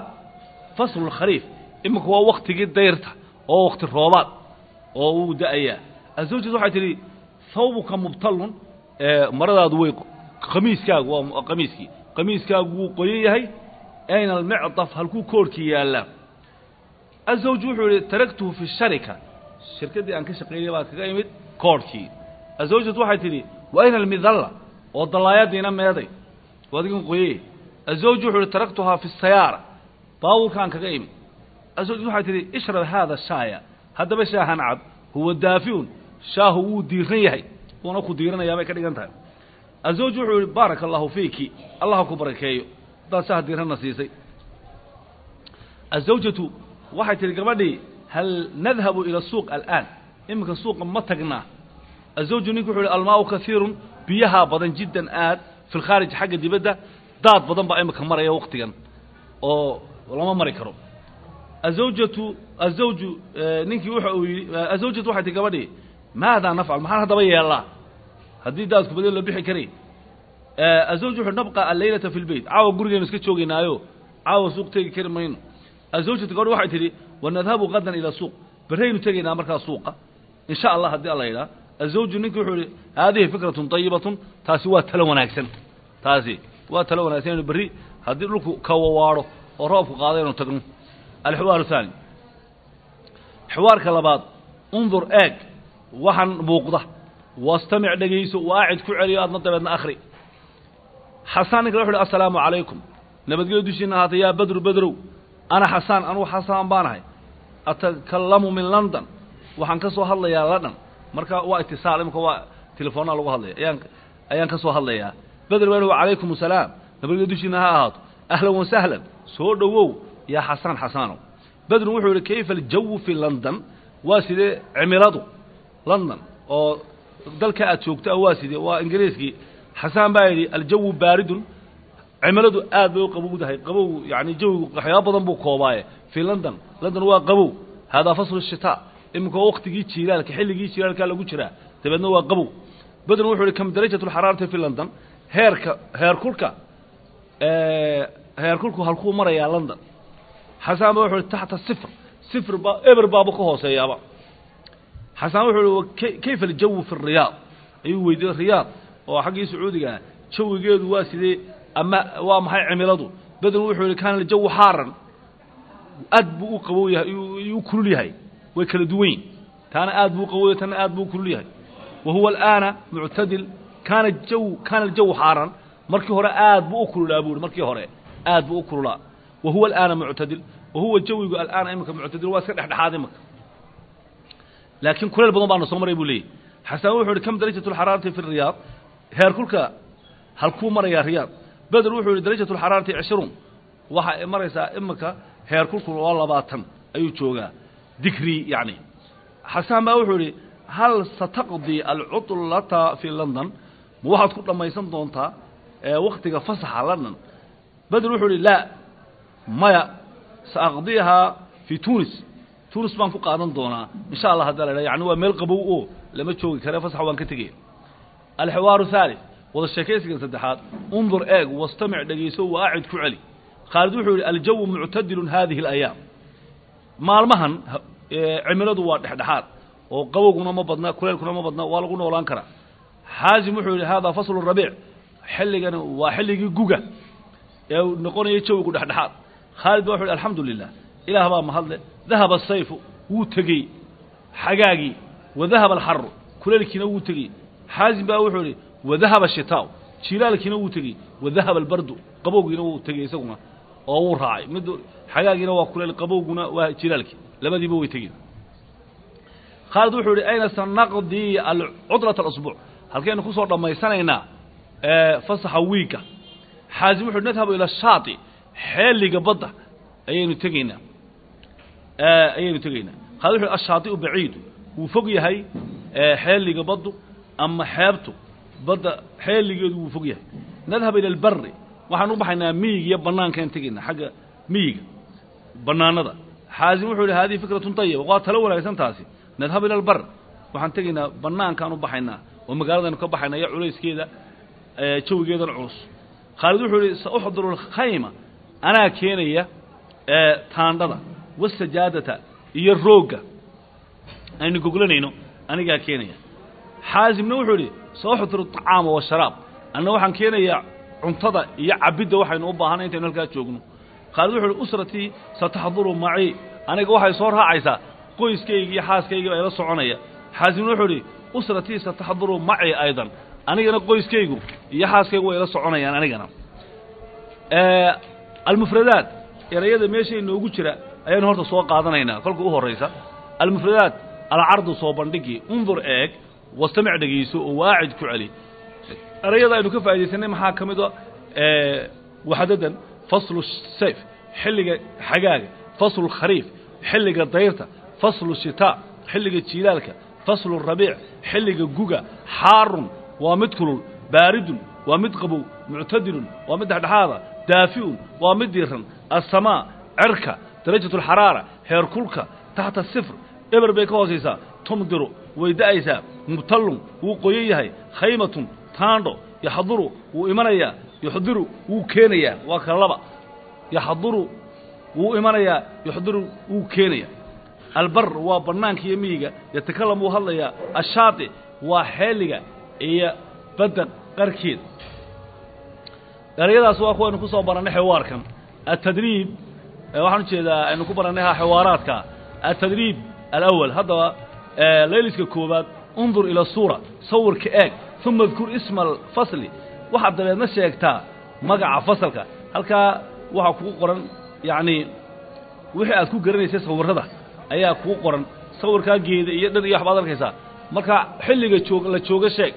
faslu lkhariif iminka waa waktigii dayrta oo wakti roobaad oo wuu da'ayaa azawjad waxay tidhi hawbuka mubtalun maradaadu way qamiiskaagu waa qamiiskii. Qamiiskaagu wuu qoyan yahay ayna almicdaf halkuu koorhkii yaallaa azawj wuxuu yihi taraktuhu fi sharika. Shirkaddii aan ka shaqaynaya baa kaga imid koorhkii azawjad waxay tidhi wa ayna almidalla oo dallaayadiina meeday. Adigan qoyey azawj wuxuu ihi taraktuhaa fi sayaara. Baabuurkaan kaga imid azawj waxay tidhi ishrab haada shaaya. Haddaba shaahan cab huwa daafiun. Shaahu wuu diiran yahay. Wuuna ku diiranayaa bay ka dhigan tahay azawj wuxuu yihi baaraka allahu fiiki. Allah ku barakeeyo. Haddaad shaah diiranna siisay. Azawjatu waxay tidhi gabadhii hal nadhabu ila suuq al'aan? Iminka suuqa ma tagnaa. Azawju ninku wuxu uhi almaau kaiirun biyahaa badan jiddan aad fi xagga dibadda daad badan baa imika maraya waktigan oo lama mari karo. Azawjatu azawju ninkii waxa uu yidhi azawjatu waxay tihi gabadhii maadaa nafcal maxaan haddaba yeellaa haddii daadku badin la bixi karay azawj wuxu nabqa alleylata fi lbeyt caawa gurigeynu iska joogaynaayo. Caawa suuq tegi kari mayno. Azawjatu gabadh waxay tidhi wanadhabu qadan ila suuq. Berraynu tegaynaa markaa suuqa. In sha allah haddii alla yidhaha azawju ninki wuxuu ihi haadihi fikratun طayibatun taasi waa talo wanaagsan. Taasi waa talo wanaagsan inu berri haddii dhulku kawawaadho oo roobku qaado inu tagno. Alxiwaaru haani xiwaarka labaad undur eeg waxaan muuqda wastamic dhegayso waacid ku celiyo aadna dabeedna akhri xasaan ninka wuxu uhi assalaamu calaykum nabadgelyo dushiina ahaatay yaa badru badrow ana xasaan anugu xasaan baanahay atakallamu min london waxaan ka soo hadlayaa london marka waa itisaal imika waa telefoonaa lagu hadlaya ayaan ayaan ka soo hadlayaa bedr baa calaykum asalaam nabadgelyo dushiina ha ahaato ahlan wasahlan soo dhowow yaa xasaan xasaanow bedrun wuxuu yihi kayfa aljawu fi london waa sidee cimiladu london oo dalka aad joogto waa sidee waa ingiriiskii. Xasaan baa yidhi aljawu baaridun. Cimiladu aad bay u qabowdahay qabow yani jawigu waxyaaba badan buu koobaaye. Fii london. London waa qabow. Haadaa faslu shitaa iminka waktigii jiilaalka xilligii jiilaalkaa lagu jiraa dabeedna waa qabow. Bedrun wuxuu yihi kam darajat lxaraarati fi london? Heerka heerkulka heerkulku halkuu marayaa london. Xasaan ba wuxuu ihi taxta sifr. Sifr baa eber baaba ka hooseeyaaba xasaan wuxuu kayfa aljawu fi riyaad ayuu weydiiyey riyaad oo xaggii sacuudiga ah. Jawigeedu waa sidee? Ama waa maxay cimiladu? Bedel wuxuu yihi kaana aljawu xaaran aad buu u qabow yahay u kulul yahay. Way kala duwan yihiin taana aad buu qabow yahay tana aad buu kulul yahay. Wa huwa al'aana muctadil. Kaana jaw kaana aljawu xaaran markii hore aad buu u kululaa buu markii hore aad buu u kululaa. Wa huwa al'aana muctadil. Wa huwa jawigu al'aana iminka muctadil waa iska dhexdhexaad iminka laakiin kuleel badan baana soo maray buu leeyahy. Xasaan wuxuu yihi kam darajatu alxaraarati fi riyaad? Heerkulka halkuu marayaa riyaad. Bedel wuxuu yihi darajatu alxaraarati cishruun. Waxaa maraysaa iminka heerkulku waa labaatan ayuu joogaa. Digrii yacni. Xasaan baa wuxuu yihi hal sataqdi alcutlata fi london? Ma waxaad ku dhammaysan doontaa waktiga fasaxa london. Bedel wuxuu yihi laa maya saaqdiyahaa fi tunis tunis baan ku qaadan doonaa. Insha allah hadda la idhaha yani waa meel qabow oo lama joogi kare fasax waan ka tegaya alxiwaaru haalif wada sheekaysiga saddexaad. Undur eeg wastamic dhegayso waacid ku celi. Khaalid wuxuu yihi aljawu muctadilun hadihi alayaam maalmahan cimiladu waa dhexdhexaad oo qabowguna ma badna kuleelkuna ma badna waa lagu noolaan karaa. Xaasim wuxuu yihi haadaa faslu rabiic. Xilligani waa xilligii guga ee noqonaya jawigu dhexdhexaad. Khaalid ba wuxu yhi alxamdu lilah ilaah baa mahadle dahaba asayfu wuu tegey. Xagaagii wadahaba alxaru kuleelkiina wuu tegey. Xaasim baa wuxuu yihi wadahaba shitaaw jilaalkiina wuu tegey wadahaba albardu qabowgiina wuu tegey isaguna oo wuu raacay. Mid xagaagiina waa kuleel qabowguna waa jilaalkii labadiiba way tegeen. Khaalid wuxuu yihi ayna sanaqdii alcudlata alasbuuc halkaynu ku soo dhammaysanaynaa fasaxa wiigga. Xaasim wuxu nadhabu ila shaati xeeliga badda ayaynu tegaynaa ayaynu tegaynaa. Khaalid wuxu ashaati'u baciidu wuu fog yahay xeeliga baddu ama xeebtu. Badda xeeligeedu wuu fog yahay. Nadhab ila albari waxaan u baxaynaa miyig iyo bannaankaan tegaynaa. Xagga miyiga bannaanada. Xaasim wuxuu yihi hadihi fikratun tayiba waa talo wanaagsan taasi nadhab ila albar waxaan tegaynaa bannaankaan u baxaynaa oo magaaladaynu ka baxaynaa iyo culayskeeda jawigeedan culus. Khaalid wuxuu yihi sauxdiru alkhayma anaa keenaya taandhada wasajaadata iyo roogga aynu goglanayno anigaa keenaya. Xaasimna wuxuu yihi sauxdiru acaama washaraab anna waxaan keenayaa cuntada iyo cabidda waxaynu u baahanay intaynu halkaa joogno. Khaalid wuxu uhi usratii sataxduru macii aniga waxay soo raacaysaa qoyskayga iyo xaaskayga baa ila soconaya. Xaasimna wuxuu ihi usratii sataxduru macii aydan. Anigana qoyskaygu iyo xaaskaygu way ila soconayaan anigana. Almufradaat erayada meesha inoogu jira ayaanu horta soo qaadanaynaa. Kolka u horraysa almufradaat alcardu soo bandhigii. Undur eeg wastamic dhegayso oo waacid ku celi. Erayada aynu ka faaidaysanay maxaa ka mid waxdadan faslu sayf xilliga xagaaga. Faslu khariif xilliga dayrta. Faslu shitaa xilliga jiilaalka. Faslu rabiic xilliga guga. Xaarun waa mid kulul. Baaridun waa mid qabow. Muctadilun waa mid dhexdhexaada. Daafi'un waa mid diiran asamaa cerka darajat alxaraara heerkulka taxta sifr eber bay ka hoosaysaa tumdiru way da'aysaa mubtallun wuu qoyan yahay khaymatun taandho yaxduru wuu imanayaa yuxdiru wuu keenayaa waa kala laba yaxduru wuu imanayaa yuxdiru wuu keenayaa. Albar waa bannaanka iyo miyiga yatakalam wuu hadlayaa ashaati waa xeeliga iyo badda qarkeeda erayadaas waa kuwaynu ku soo xewaarkan atadriib waxaan u jeedaa aynu ku barannay ha xewaaraadka atadriib alawal haddaba layliska koowaad undur ila suura. Sawirka eeg. Uma adkur isma alfasli. Waxaad dabeedna sheegtaa magaca fasalka. Halkaa waxaa kugu qoran yacnii wixii aad ku garanaysay sawirrada ayaa kugu qoran. Sawirkaa geeda iyo dhan iyo waxbaad arkaysaa. Marka xilliga joog la joogo sheeg.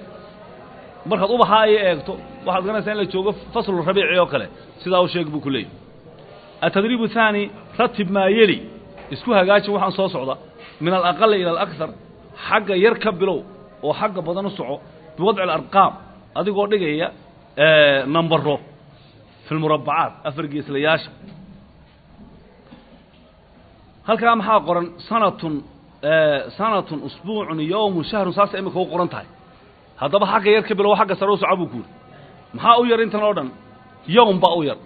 Markaad ubaxaa ay eegto waxaad garanaysaa in la joogo faslu rabiici oo kale. Sidaa u sheeg buu ku leeyahy atadriib thaani ratib maa yeli isku hagaaji waxaan soo socda min alaqali ila alakar xagga yar ka bilow oo xagga badan u soco biwadci alarqaam adigoo dhigaya nambaro fi lmurabacaat afar geeslayaasha halkaa maxaa qoran sanatun sanatun usbuucun yowmun shahrun saasa imika u qoran tahay haddaba xagga yar ka bilow xagga sare u soco buu ku yidhi maxaa u yar intan oo dhan yowm baa u yar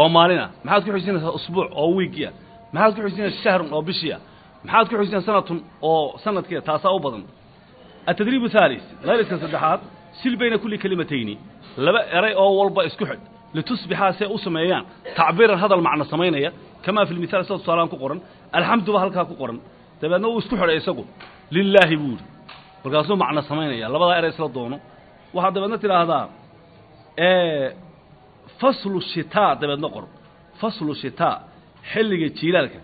oo maalin ah maxaad ku xujinaysaa usbuuc oo wiigiya maxaad ku xujinaysaa shahrun oo bishiya maxaad ku xujinaysaa sanatun oo sanadkiia taasaa u badan. Atadriib thalis layliska saddexaad sil bayna kulli kelimatayni laba eray oo walba isku xidh litusbixaa see u sameeyaan tacbiiran hadal macno samaynaya kamaa fi lmithaal sida tusaalaan ku qoran alxamdu ba halkaa ku qoran dabeedna uu isku xidhay isagu lilaahi buu yidhi. Markaasuu macno samaynaya labadaa eray isla doono. Waxaad dabeedna tidhaahdaa faslu shitaa dabeedna qor faslu shitaa xilliga jiilaalka.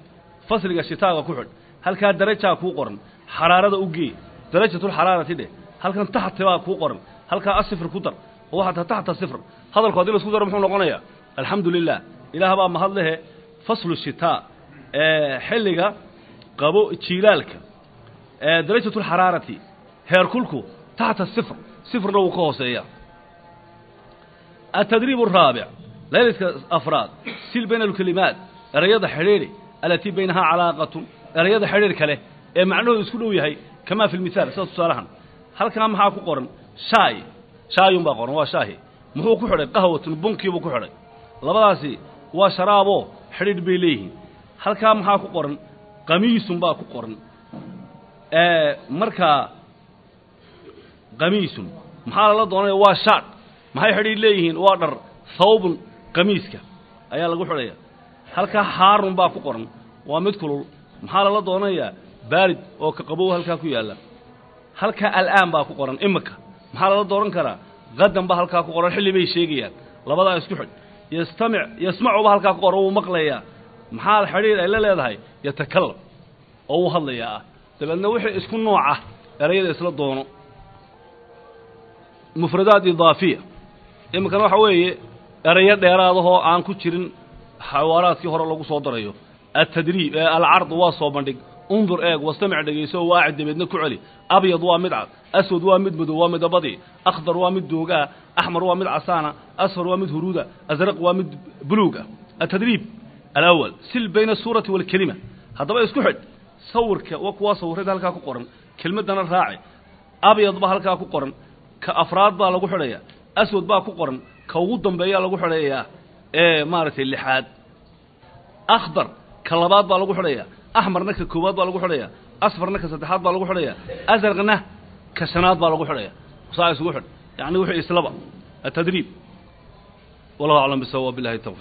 Fasliga shitaaga ku xidh. Halkaa darajaa kuu qoran xaraarada u gee darajatulxaraarati dheh. Halkan taxti baa kuu qoran. Halkaa asifr ku dar. Oo waxaa taxta sifr hadalku haddii la isku daro muxuu noqonayaa? Alxamdu ilaah baa mahad lehe. Faslu shitaa xilliga qabo jiilaalka. Darajatulxaraarati heerkulku taxta sifr sifrna wuu ka hooseeya التdريب الرaaبع layliska afraad sil bayna الكelimaat erayada xidhiidhi alatii baynahaa calaaqaة erayada xidhiidhka leh ee macnahoodu isku dhow yahay kamaa fi الmithaal sida tusaalahan halkaa maxaa ku qoran shaay shaayun baa qoran waa shaahi muxuu ku xidhay qahwatun bunkiibuu ku xidhay labadaasi waa sharaaboo xidhiidh bay leeyihiin halkaa maxaa ku qoran qamiisun baa ku qoran markaa qamiisun maxaa lala doonaya waa shaadh maxay xidhiidh leeyihiin? Waa dhar thawbun qamiiska ayaa lagu xidhaya. Halkaa xaarun baa ku qoran. Waa mid kulul. Maxaa lala doonayaa baarid oo ka qabow halkaa ku yaalla. Halkaa al'aan baa ku qoran imika maxaa lala dooran karaa? Qadan ba halkaa ku qoran. Xilli bay sheegayaan. Labadaa isku xidh. Yastamic yasmacuba halkaa ku qoran. Wuu maqlayaa. Maxaa xidhiidh ay la leedahay? Yatakalam oo wuu hadlayaa. Ah dabeedna wixii isku nooc ah erayada isla doono. Mufradaat idaafiya iminkana waxa weeye erayo dheeraadahoo aan ku jirin xawaaraadkii hore lagu soo darayo. Atadriib alcardu waa soo bandhig. Undur eeg wastamic dhegayso waacid dabeedna ku celi. Abyad waa mid cad aswad waa mid madow waa midabadii akhdar waa mid doogaa axmar waa mid casaana asfar waa mid huruuda asraq waa mid buluuga. Atadriib alawal sil bayna asuurati waalkelima haddaba isku xidh. Sawirka wa kuwaa sawirada halkaa ku qoran. Kelmaddana raaci. Abyad baa halkaa ku qoran. Ka afraad baa lagu xidhaya aswad baa ku qoran ka ugu dambeeyaa lagu xidhayaa ee maaragtay lixaad. Akhdar ka labaad baa lagu xidhaya axmarna ka koowaad baa lagu xidhaya asfarna ka saddexaad baa lagu xidhaya asraqna ka shanaad baa lagu xidhaya saa isugu xidh. Yacni wixii islaba. Atadriib wallahu aclam bisawa billahi tawfiiq